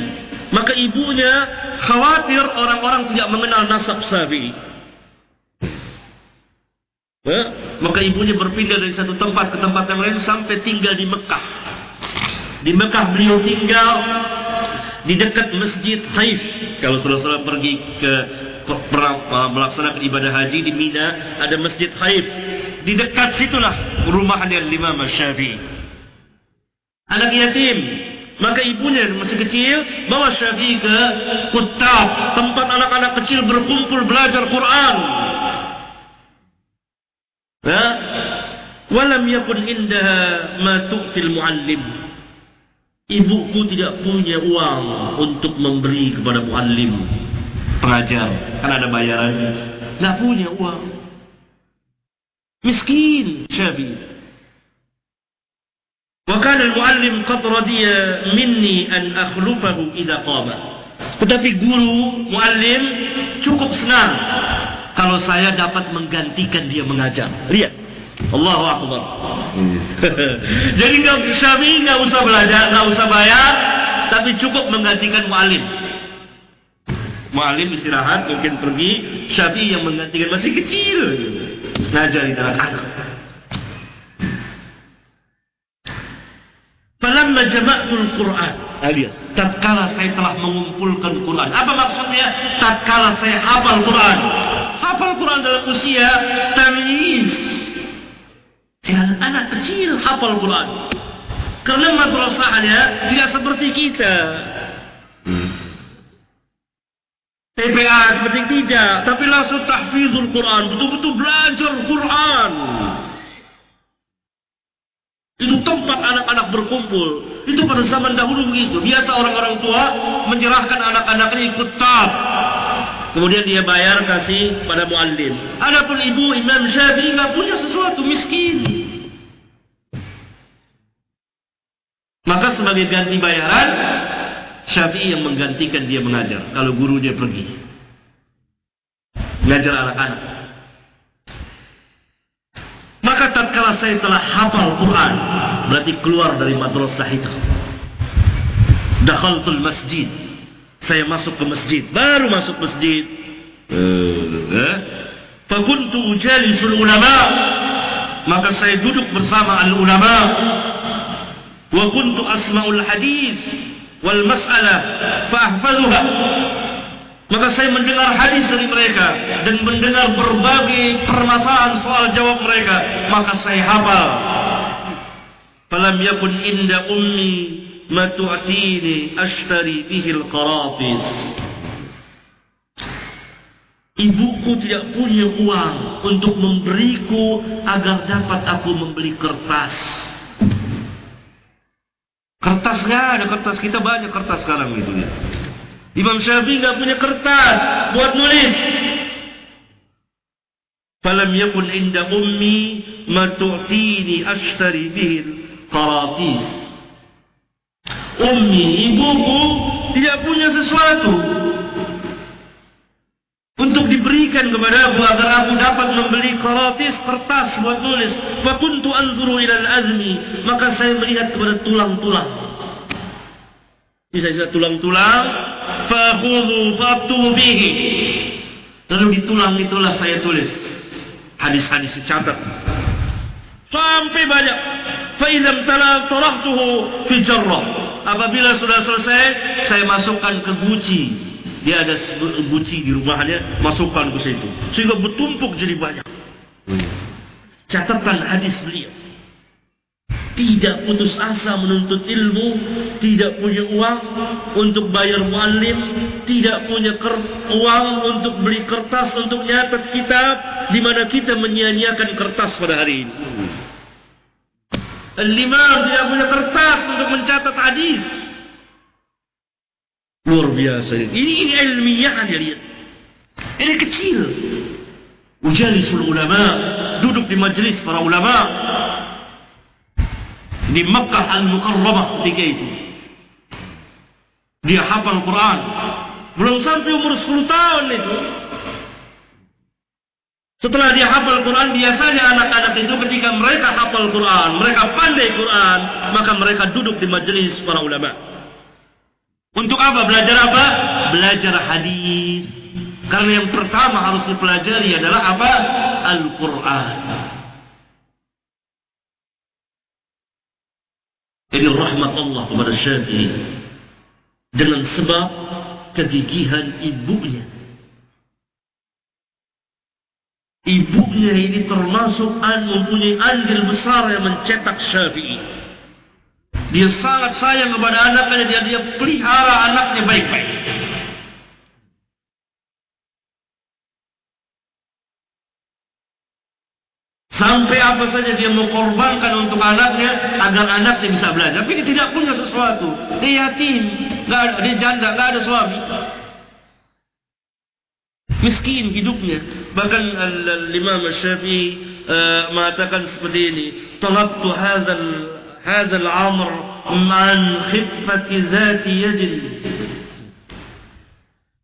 A: Maka ibunya khawatir orang-orang tidak mengenal nasab Syafi'i. Ya? Maka ibunya berpindah dari satu tempat ke tempat yang lain sampai tinggal di Mekah. Di Mekah beliau tinggal di dekat Masjid Saif. Kalau saudara-saudara pergi ke melaksanakan ibadah haji di Mina, ada Masjid Saif. Di dekat situlah rumahnya Imam Syafi'i. Anak yatim, Maka ibunya masih kecil bawa Syafi'i ke kutab tempat anak-anak kecil berkumpul belajar Quran. Ya. Walam yakun indaha ma tu'til muallim. Ibuku tidak punya uang untuk memberi kepada muallim pengajar kan ada bayarannya. Tidak punya uang. Miskin, Syafi. Wakan al-muallim qad radiya minni an akhlufahu idza qama. Tetapi guru, muallim cukup senang kalau saya dapat menggantikan dia mengajar. Lihat Allahu akbar jadi enggak Syafi'i enggak usah belajar enggak usah bayar tapi cukup menggantikan muallim muallim istirahat mungkin pergi Syafi'i yang menggantikan masih kecil ngajar di dalam anak Falamma jama'tul Quran. Lihat, tatkala saya telah mengumpulkan Quran. Apa maksudnya? Tatkala saya hafal Quran. Hafal Quran dalam usia tamyiz. Jangan anak kecil hafal Quran. Karena madrasahnya tidak seperti kita. Hmm. TPA seperti tidak, tapi langsung tahfizul Quran, betul-betul belajar Quran. Itu tempat anak-anak berkumpul. Itu pada zaman dahulu begitu. Biasa orang-orang tua menyerahkan anak-anaknya ikut tab. Kemudian dia bayar kasih pada muallim. Adapun ibu Imam Syafi'i enggak punya sesuatu miskin. Maka sebagai ganti bayaran Syafi'i yang menggantikan dia mengajar kalau guru dia pergi. Mengajar anak-anak. Maka tatkala saya telah hafal Quran, berarti keluar dari madrasah itu. Dakhaltul masjid. Saya masuk ke masjid, baru masuk masjid. Eh, fa kuntu ujalisul ulama. Maka saya duduk bersama al ulama. Wa kuntu asma'ul hadis wal mas'alah fa ahfazuha. Maka saya mendengar hadis dari mereka dan mendengar berbagai permasalahan soal jawab mereka, maka saya hafal. Falam yakun inda ummi ma tu'tini ashtari bihi al-qaratis. Ibuku tidak punya uang untuk memberiku agar dapat aku membeli kertas. Kertas enggak ada kertas kita banyak kertas sekarang gitu ya. Imam Syafi'i enggak punya kertas buat nulis. Falam yakun inda ummi ma tu'tini ashtari bihi qaratis. Ummi ibuku tidak punya sesuatu untuk diberikan kepada aku agar aku dapat membeli qaratis kertas buat nulis. Fa kuntu anzuru ila al-azmi, maka saya melihat kepada tulang-tulang. Bisa-bisa tulang-tulang Fa'khudhu fa'abtuhu bihi Lalu di tulang itulah saya tulis Hadis-hadis dicatat Sampai banyak. Fa ilam tala tarahtuhu fi jarrah. Apabila sudah selesai, saya masukkan ke guci. Dia ada guci di rumahnya, masukkan ke situ. Sehingga bertumpuk jadi banyak. Catatan hadis beliau. Tidak putus asa menuntut ilmu, tidak punya uang untuk bayar muallim, tidak punya uang untuk beli kertas untuk nyatat kitab, di mana kita menyia-nyiakan kertas pada hari ini. Al-Imam tidak punya kertas untuk mencatat hadis. Luar biasa ini. Ini, ilmiah dia lihat. Ini kecil. Ujalisul ulama. Duduk di majlis para ulama. Di Makkah Al-Mukarramah ketika itu. Dia hafal Quran. Belum sampai umur 10 tahun itu. Setelah dia hafal Quran, biasanya anak-anak itu ketika mereka hafal Quran, mereka pandai Quran, maka mereka duduk di majlis para ulama. Untuk apa? Belajar apa? Belajar hadis. Karena yang pertama harus dipelajari adalah apa? Al-Quran. Ini rahmat Allah kepada Syafi'i. Dengan sebab kegigihan ibunya. Ibunya ini termasuk an mempunyai andil besar yang mencetak Syafi'i. Dia sangat sayang kepada anaknya dia dia pelihara anaknya baik-baik. Sampai apa saja dia mengorbankan untuk anaknya agar anaknya bisa belajar. Tapi dia tidak punya sesuatu. Dia yatim, enggak dia janda, enggak ada suami miskin hidupnya bahkan al-imam syafi'i uh, mengatakan seperti ini talabtu hadzal hadzal amr man khiffati zati yajin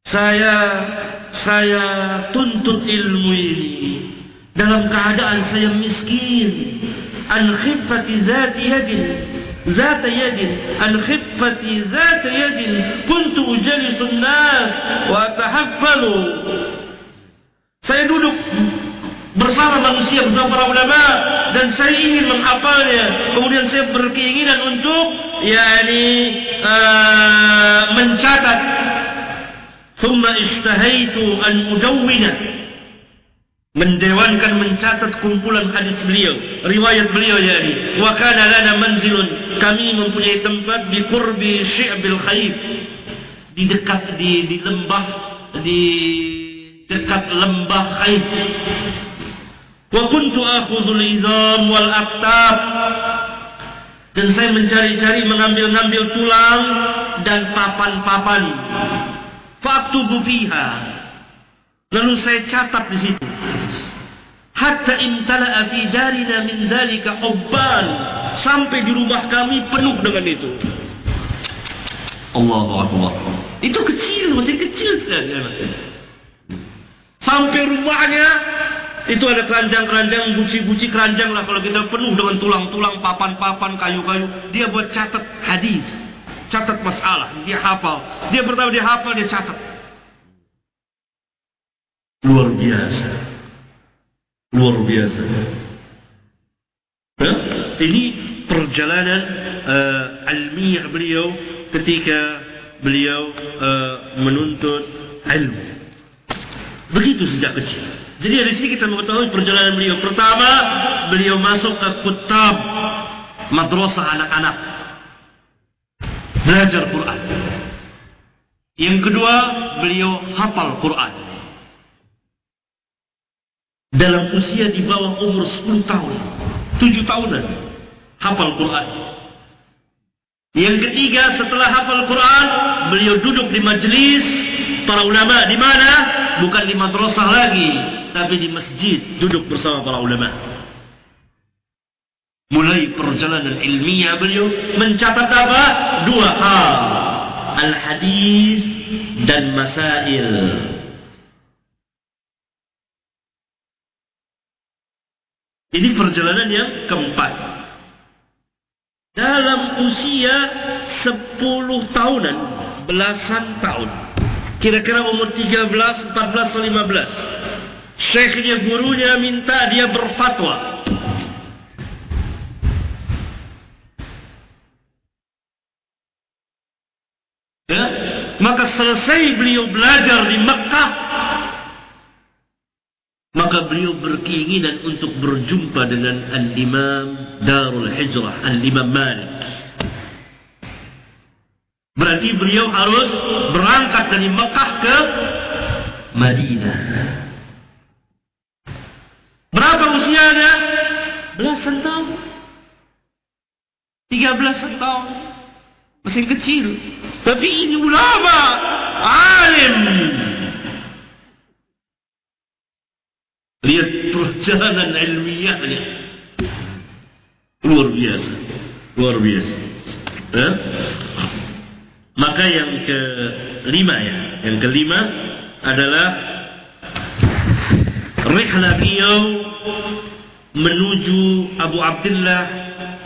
A: saya saya tuntut ilmu ini dalam keadaan saya miskin an khiffati zati yajin ذات يد عن خفة ذات يد كنت أجلس الناس وأتحفل saya duduk bersama manusia bersama para ulama dan saya ingin menghafalnya. Kemudian saya berkeinginan untuk yakni uh, mencatat. Thumma ishtahaitu an udawwina. Mendewankan mencatat kumpulan hadis beliau riwayat beliau yakni wa kana lana manzilun. Kami mempunyai tempat di qurbi syi'bil khayf di dekat di di lembah di dekat lembah Khaif. Wa kuntu akhudhul izam wal aqtab. Dan saya mencari-cari mengambil-ngambil tulang dan papan-papan. Faktubu fiha. Lalu saya catat di situ. Hatta imtala'a fi darina min zalika hubban. Sampai di rumah kami penuh dengan itu. Allahu Akbar. Itu kecil, masih kecil sekali. Sampai rumahnya itu ada keranjang-keranjang, buci-buci keranjang lah kalau kita penuh dengan tulang-tulang, papan-papan, kayu-kayu. Dia buat catat hadis, catat masalah, dia hafal. Dia pertama dia hafal, dia catat. Luar biasa. Luar biasa. Nah, ini perjalanan uh, almiyah beliau ketika beliau uh, menuntut ilmu. Begitu sejak kecil. Jadi dari sini kita mengetahui perjalanan beliau. Pertama, beliau masuk ke kutab madrasah anak-anak. Belajar Quran. Yang kedua, beliau hafal Quran. Dalam usia di bawah umur 10 tahun. 7 tahunan. Hafal Quran. Yang ketiga, setelah hafal Quran, beliau duduk di majlis para ulama. Di mana? Bukan di madrasah lagi tapi di masjid. Duduk bersama para ulama. Mulai perjalanan ilmiah beliau mencatat apa? Dua hal. Al hadis dan masail. Ini perjalanan yang keempat. Dalam usia sepuluh tahunan belasan tahun kira-kira umur 13, 14, 15. 15. Syekhnya gurunya minta dia berfatwa. Ya? Maka selesai beliau belajar di Mekah Maka beliau berkeinginan untuk berjumpa dengan Al-Imam Darul Hijrah Al-Imam Malik Berarti beliau harus berangkat dari Mekah ke Madinah. Berapa usianya? Belasan tahun. Tiga belas tahun. Masih kecil. Tapi ini ulama. Alim. Lihat perjalanan ilmiahnya. Luar biasa. Luar biasa. Eh? Maka yang kelima ya. Yang kelima adalah rihlah beliau menuju Abu Abdullah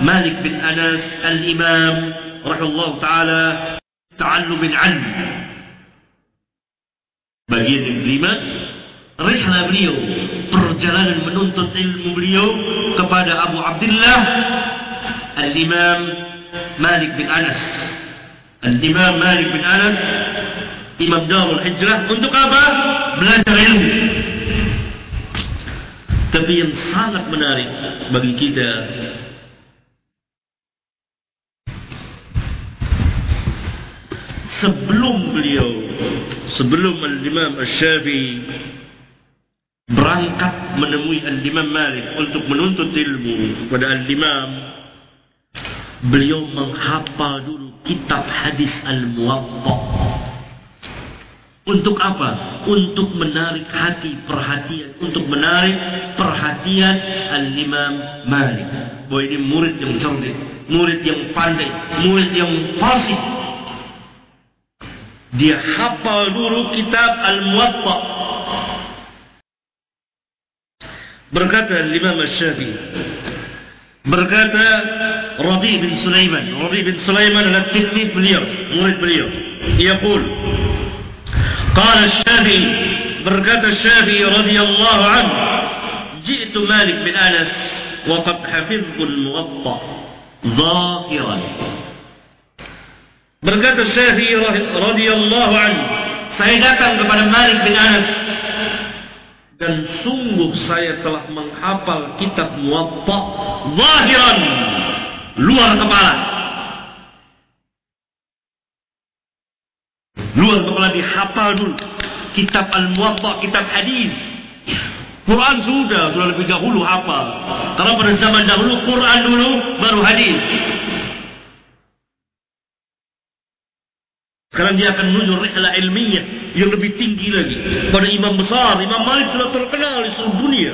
A: Malik bin Anas al-Imam rahimahullah taala ta'allum al bagian yang kelima rihlah beliau perjalanan menuntut ilmu beliau kepada Abu Abdullah al-Imam Malik bin Anas al-Imam Malik bin Anas Imam Darul Hijrah untuk apa? Belajar ilmu. Tapi yang sangat menarik bagi kita sebelum beliau sebelum Al-Imam Al-Syafi'i berangkat menemui Al-Imam Malik untuk menuntut ilmu kepada Al-Imam beliau menghafal dulu kitab hadis Al-Muwatta' Untuk apa? Untuk menarik hati perhatian, untuk menarik perhatian Al-Imam Malik. Bahwa ini murid yang cerdik, murid yang pandai, murid yang fasih. Dia hafal dulu kitab Al-Muwatta. Berkata Al-Imam Al-Syafi'i. Berkata Rabi bin Sulaiman. Rabi bin Sulaiman adalah tilmid beliau, murid beliau. Ia pun قال الشافعي بركات الشافعي رضي الله عنه جئت مالك بن أنس وقد حفظت الموطأ ظاهرا بركات الشافعي رضي الله عنه saya datang kepada Malik bin Anas dan sungguh saya telah menghafal kitab Muwatta zahiran luar kepala Luar kepala dihafal dulu. Kitab Al-Muwatta, kitab hadis. Quran sudah, sudah lebih dahulu hafal. Kalau pada zaman dahulu, Quran dulu, baru hadis. Sekarang dia akan menuju rihla ilmiah yang lebih tinggi lagi. Pada imam besar, Imam Malik sudah terkenal di seluruh dunia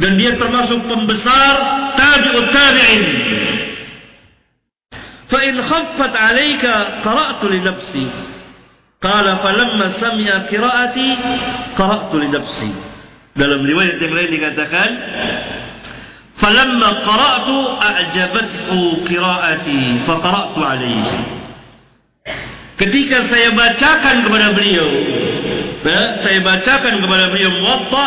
A: dan dia termasuk pembesar tabi'ut tabi'in. Fa in khaffat 'alayka qara'tu li nafsi. Qala falamma sami'a qira'ati qara'tu li nafsi. Dalam riwayat yang lain dikatakan falamma qara'tu a'jabathu qira'ati fa qara'tu 'alayhi. Ketika saya bacakan kepada beliau eh, saya bacakan kepada beliau muwatta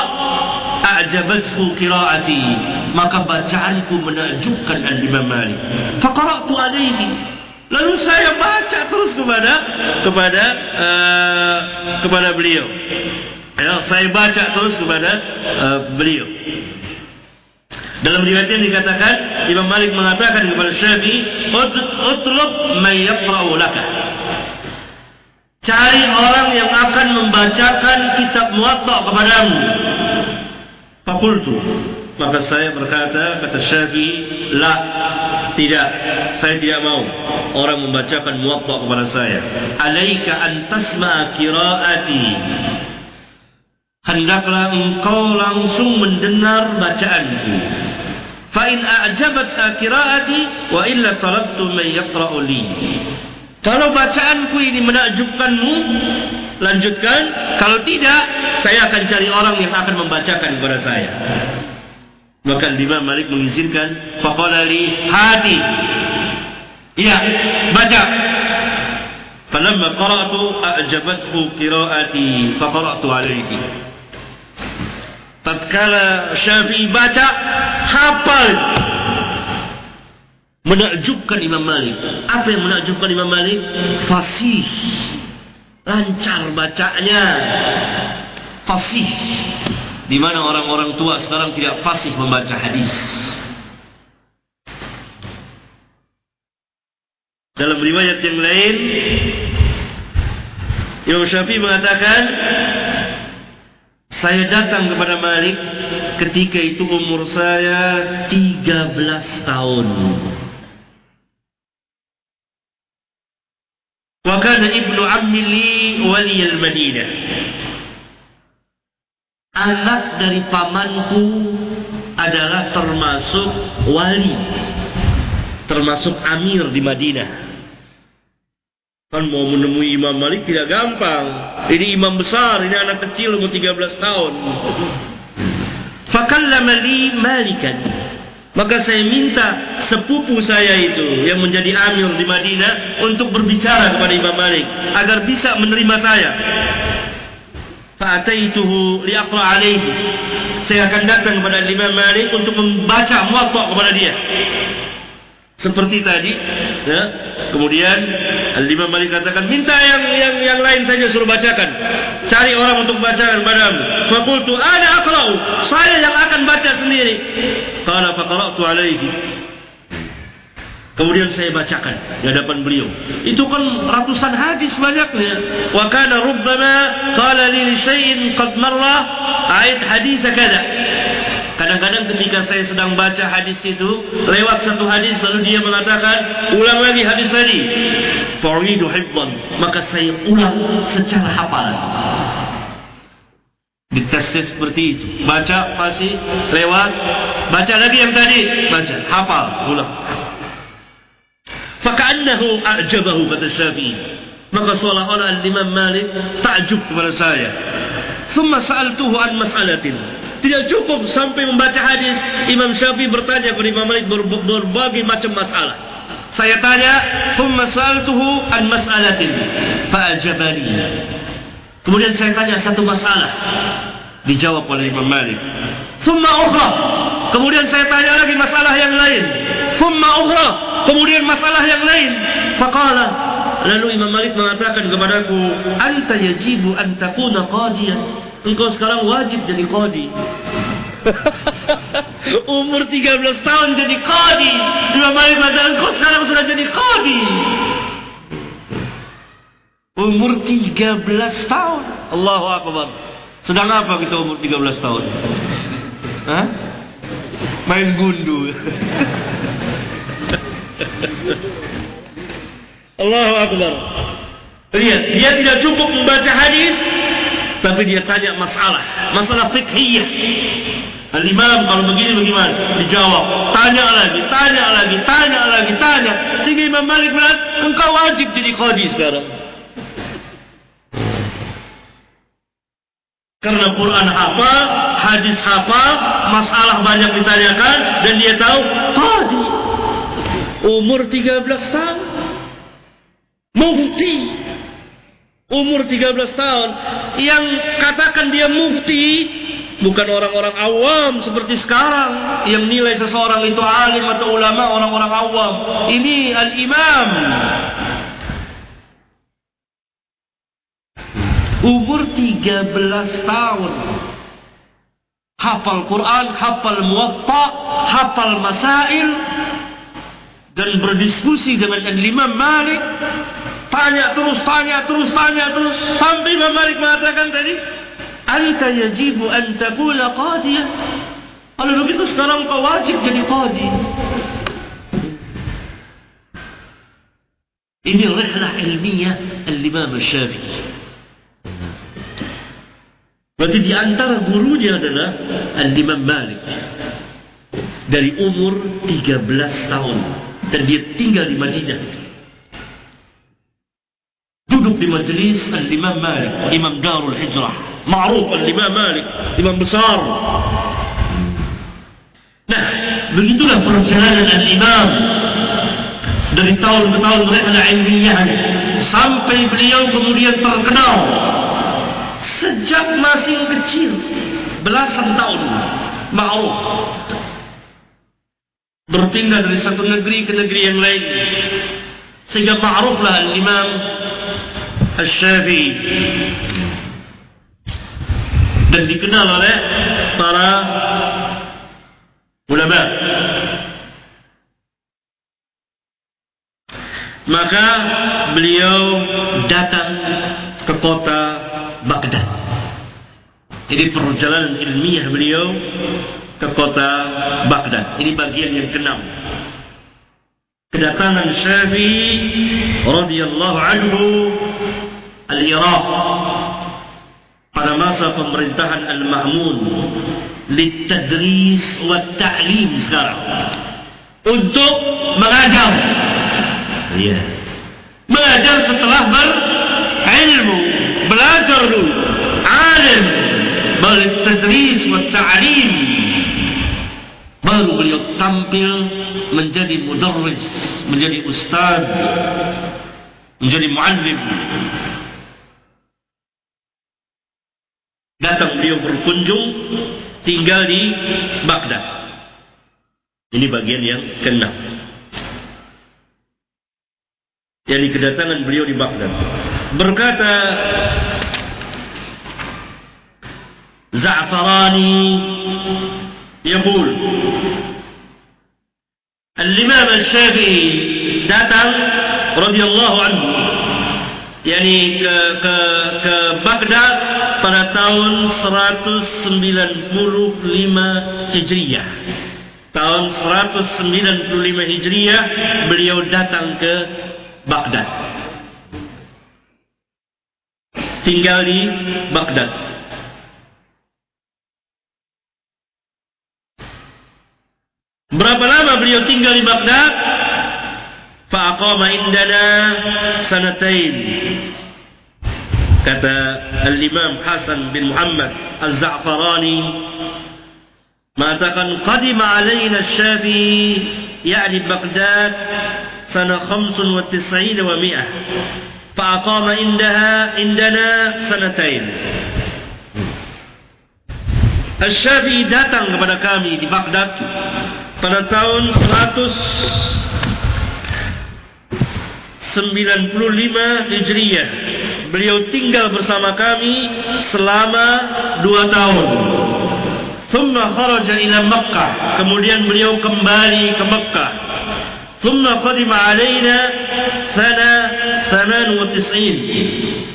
A: a'jabathu qira'ati maka bacaanku menakjubkan al-Imam Malik. Faqara'tu alaihi. Lalu saya baca terus kepada kepada uh, kepada beliau. Ya, saya baca terus kepada uh, beliau. Dalam riwayat ini dikatakan Imam Malik mengatakan kepada Syafi'i, "Utlub man yaqra'u laka." Cari orang yang akan membacakan kitab Muwatta kepadamu. Fakultu Maka saya berkata, kata Syafi'i, La, tidak, saya tidak mau orang membacakan muwatta kepada saya. Alaika antasma kira'ati. Hendaklah engkau langsung mendengar bacaanku. Fa'in a'jabat kira'ati, wa illa talabtu man yakra'u li. Kalau bacaanku ini menakjubkanmu, lanjutkan. Kalau tidak, saya akan cari orang yang akan membacakan kepada saya. Maka Imam Malik mengizinkan faqala li hati. Iya, baca. Falamma qara'tu a'jabathu qira'ati fa qara'tu alayhi. Tatkala Syafi'i baca, hafal. Menakjubkan Imam Malik. Apa yang menakjubkan Imam Malik? Fasih. lancar bacanya, fasih. Di mana orang-orang tua sekarang tidak fasih membaca hadis. Dalam riwayat yang lain, Imam Syafi'i mengatakan, saya datang kepada Malik ketika itu umur saya 13 tahun. Wa kana ibnu ammi li wali al-Madinah. Anak dari pamanku adalah termasuk wali termasuk amir di Madinah. Kan mau menemui Imam Malik tidak gampang. Ini imam besar, ini anak kecil umur 13 tahun. Fakallama li Malikan. Maka saya minta sepupu saya itu yang menjadi amir di Madinah untuk berbicara kepada Imam Malik agar bisa menerima saya. Fa'ataituhu liaqra alaihi. Saya akan datang kepada Imam Malik untuk membaca muwatta kepada dia. Seperti tadi, ya. Kemudian Al-Imam Malik katakan, minta yang yang yang lain saja suruh bacakan. Cari orang untuk bacakan padamu. Fakultu ada aqra'u. Saya yang akan baca sendiri. Qala faqara'tu alaihi. Kemudian saya bacakan di hadapan beliau. Itu kan ratusan hadis banyaknya. Wa kana rubbama qala li shay'in qad marra a'id hadis kada. Kadang-kadang ketika saya sedang baca hadis itu, lewat satu hadis lalu dia mengatakan, ulang lagi hadis tadi. Fa'uidu hibban. Maka saya ulang secara hafalan. Ditesnya seperti itu. Baca, pasti, lewat. Baca lagi yang tadi. Baca, hafal, ulang. Faka'annahu a'jabahu kata syafi'i. Maka seolah-olah Imam Malik takjub kepada saya. Thumma sa'altuhu an mas'alatin. Tidak cukup sampai membaca hadis Imam Syafi'i bertanya kepada Imam Malik ber berbagai macam masalah. Saya tanya, "Thumma sa'altuhu an mas'alatin fa'ajabani." Kemudian saya tanya satu masalah. Dijawab oleh Imam Malik. "Thumma ukhra." Kemudian saya tanya lagi masalah yang lain. "Thumma ukhra." Kemudian masalah yang lain. Faqala Lalu Imam Malik mengatakan kepadaku, "Anta yajibu an takuna qadiyan." Engkau sekarang wajib jadi qadi. Umur 13 tahun jadi qadi. Imam Malik mengatakan engkau sekarang sudah jadi qadi. Umur 13 tahun. Allahu Akbar. Sedang apa kita umur 13 tahun? Hah? Main gundu. Allahu Akbar. Lihat, dia tidak cukup membaca hadis, tapi dia tanya masalah, masalah fikhiyah. Al-Imam kalau begini bagaimana? Dijawab. Tanya lagi, tanya lagi, tanya lagi, tanya. Sehingga Imam Malik bilang, engkau wajib jadi qadi sekarang. Karena Quran hafal, hadis hafal, masalah banyak ditanyakan, dan dia tahu, qadi. Umur 13 tahun. Mufti umur 13 tahun yang katakan dia mufti bukan orang-orang awam seperti sekarang yang nilai seseorang itu alim atau ulama orang-orang awam. Ini al-imam. Umur 13 tahun. Hafal Quran hafal muwatta hafal masail dan berdiskusi dengan al-imam Malik Tanya terus, tanya terus, tanya terus. Sampai Imam Malik mengatakan tadi. Anta yajibu an takula qadiyah. Kalau begitu sekarang kau wajib jadi qadi. Ini rihlah ilmiah al-Imam al-Syafi'i. Berarti di antara gurunya adalah Al-Imam Malik. Dari umur 13 tahun. Dan dia tinggal di Madinah duduk di majlis Al-Imam Malik, Imam Darul Hijrah. Ma'ruf Al-Imam Malik, imam besar. Nah, begitulah perjalanan Al-Imam. Dari tahun ke tahun rihla ilmiah sampai beliau kemudian terkenal. Sejak masih kecil belasan tahun ma'ruf. Berpindah dari satu negeri ke negeri yang lain. Sehingga ma'ruflah al-imam Al-Syafi'i dan dikenal oleh para ulama. Maka beliau datang ke kota Baghdad. Ini perjalanan ilmiah beliau ke kota Baghdad. Ini bagian yang keenam. Kedatangan Syafi'i radhiyallahu anhu al-Iraq. Pada masa pemerintahan Al-Ma'mun litadris wa ta'lim sekarang. Untuk mengajar. Ya. Mengajar setelah berilmu belajar dulu. Alim litadris wa ta'lim. Baru beliau tampil menjadi mudarris menjadi ustaz menjadi muallim datang beliau berkunjung tinggal di Baghdad. Ini bagian yang keenam. Jadi kedatangan beliau di Baghdad. Berkata Za'farani yaqul Al-Imam Al-Syafi'i datang radhiyallahu anhu yakni ke ke ke Baghdad pada tahun 195 Hijriah. Tahun 195 Hijriah beliau datang ke Baghdad. Tinggal di Baghdad. Berapa lama beliau tinggal di Baghdad? Fa'aqama indana sanatain. Kata Al-Imam Hasan bin Muhammad Al-Za'farani mengatakan qadima alaina Syafi'i yakni Baghdad sana 95 wa 100 fa'aqama indaha indana sanatain Al-Syafi'i datang kepada kami di Baghdad pada tahun 100 95 Hijriah. Beliau tinggal bersama kami selama dua tahun. Thumma kharaja ila Makkah. Kemudian beliau kembali ke Makkah. Thumma qadima alaina sana 98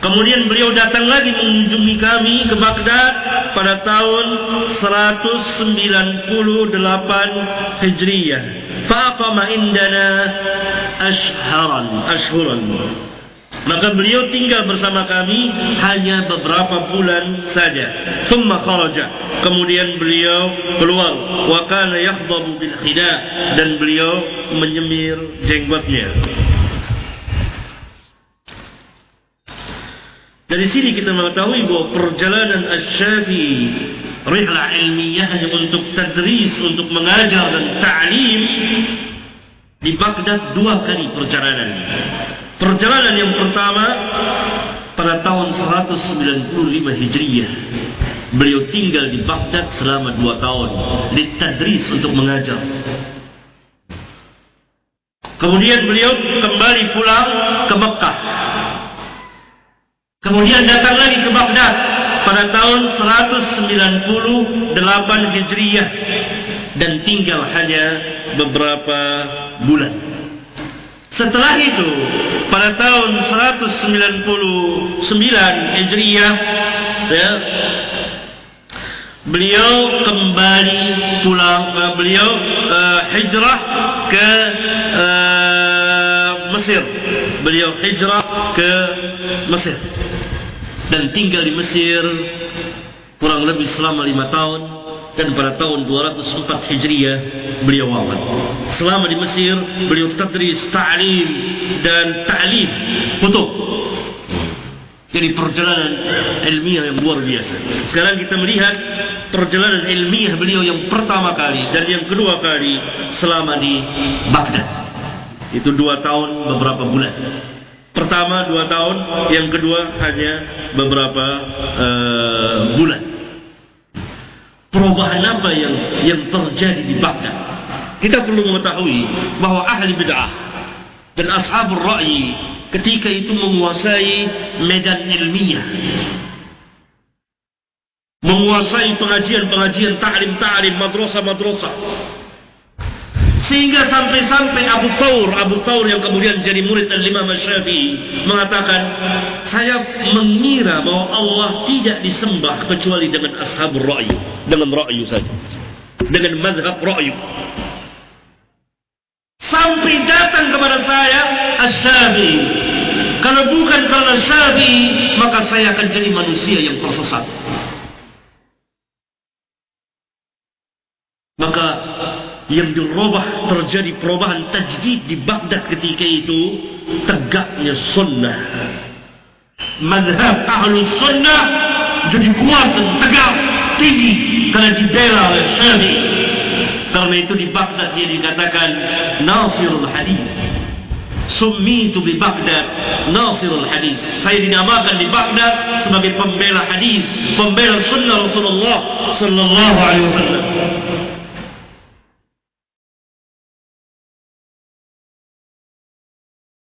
A: Kemudian beliau datang lagi mengunjungi kami ke Baghdad pada tahun 198 Hijriah. Faqama indana ashharan, ashhuran. Maka beliau tinggal bersama kami hanya beberapa bulan saja. Summa kharaja. Kemudian beliau keluar. Wa kana yakhdabu bil khida dan beliau menyemir jenggotnya. Dari sini kita mengetahui bahawa perjalanan Asy-Syafi'i rihlah ilmiahnya untuk tadris, untuk mengajar dan ta'lim di Baghdad dua kali perjalanan. Perjalanan yang pertama pada tahun 195 Hijriah. Beliau tinggal di Baghdad selama dua tahun di tadris untuk mengajar. Kemudian beliau kembali pulang ke Mekah Kemudian datang lagi ke Baghdad pada tahun 198 Hijriah dan tinggal hanya beberapa bulan. Setelah itu pada tahun 199 Hijriah ya, beliau kembali pulang uh, beliau uh, hijrah ke uh, Mesir. Beliau hijrah ke Mesir dan tinggal di Mesir kurang lebih selama lima tahun dan pada tahun 204 Hijriah beliau wafat. Selama di Mesir beliau tadris ta'lim dan ta'lif kutub. Jadi perjalanan ilmiah yang luar biasa. Sekarang kita melihat perjalanan ilmiah beliau yang pertama kali dan yang kedua kali selama di Baghdad. Itu dua tahun beberapa bulan. Pertama dua tahun, yang kedua hanya beberapa uh, bulan. Perubahan apa yang yang terjadi di Baghdad? Kita perlu mengetahui bahawa ahli bid'ah dan ashabul ra'yi ketika itu menguasai medan ilmiah menguasai pengajian-pengajian ta'lim-ta'lim madrasah-madrasah sehingga sampai-sampai Abu Thawr Abu Thawr yang kemudian jadi murid al-Imam Syafi'i mengatakan saya mengira bahwa Allah tidak disembah kecuali dengan ashabul ra'yu dengan ra'yu saja dengan mazhab ra'yu. Sampai datang kepada saya Asy-Syafi'i kalau bukan karena Syafi'i maka saya akan jadi manusia yang tersesat. Maka yang dirubah terjadi perubahan tajdid di Baghdad ketika itu tegaknya sunnah. Madhab ahlu sunnah jadi kuat dan tegak tinggi karena dibela oleh Syafi karena itu di Baghdad dia dikatakan Nasirul Hadith. Summitu di Baghdad Nasirul Hadith. Saya dinamakan di Baghdad sebagai pembela hadith Pembela sunnah Rasulullah Sallallahu Alaihi Wasallam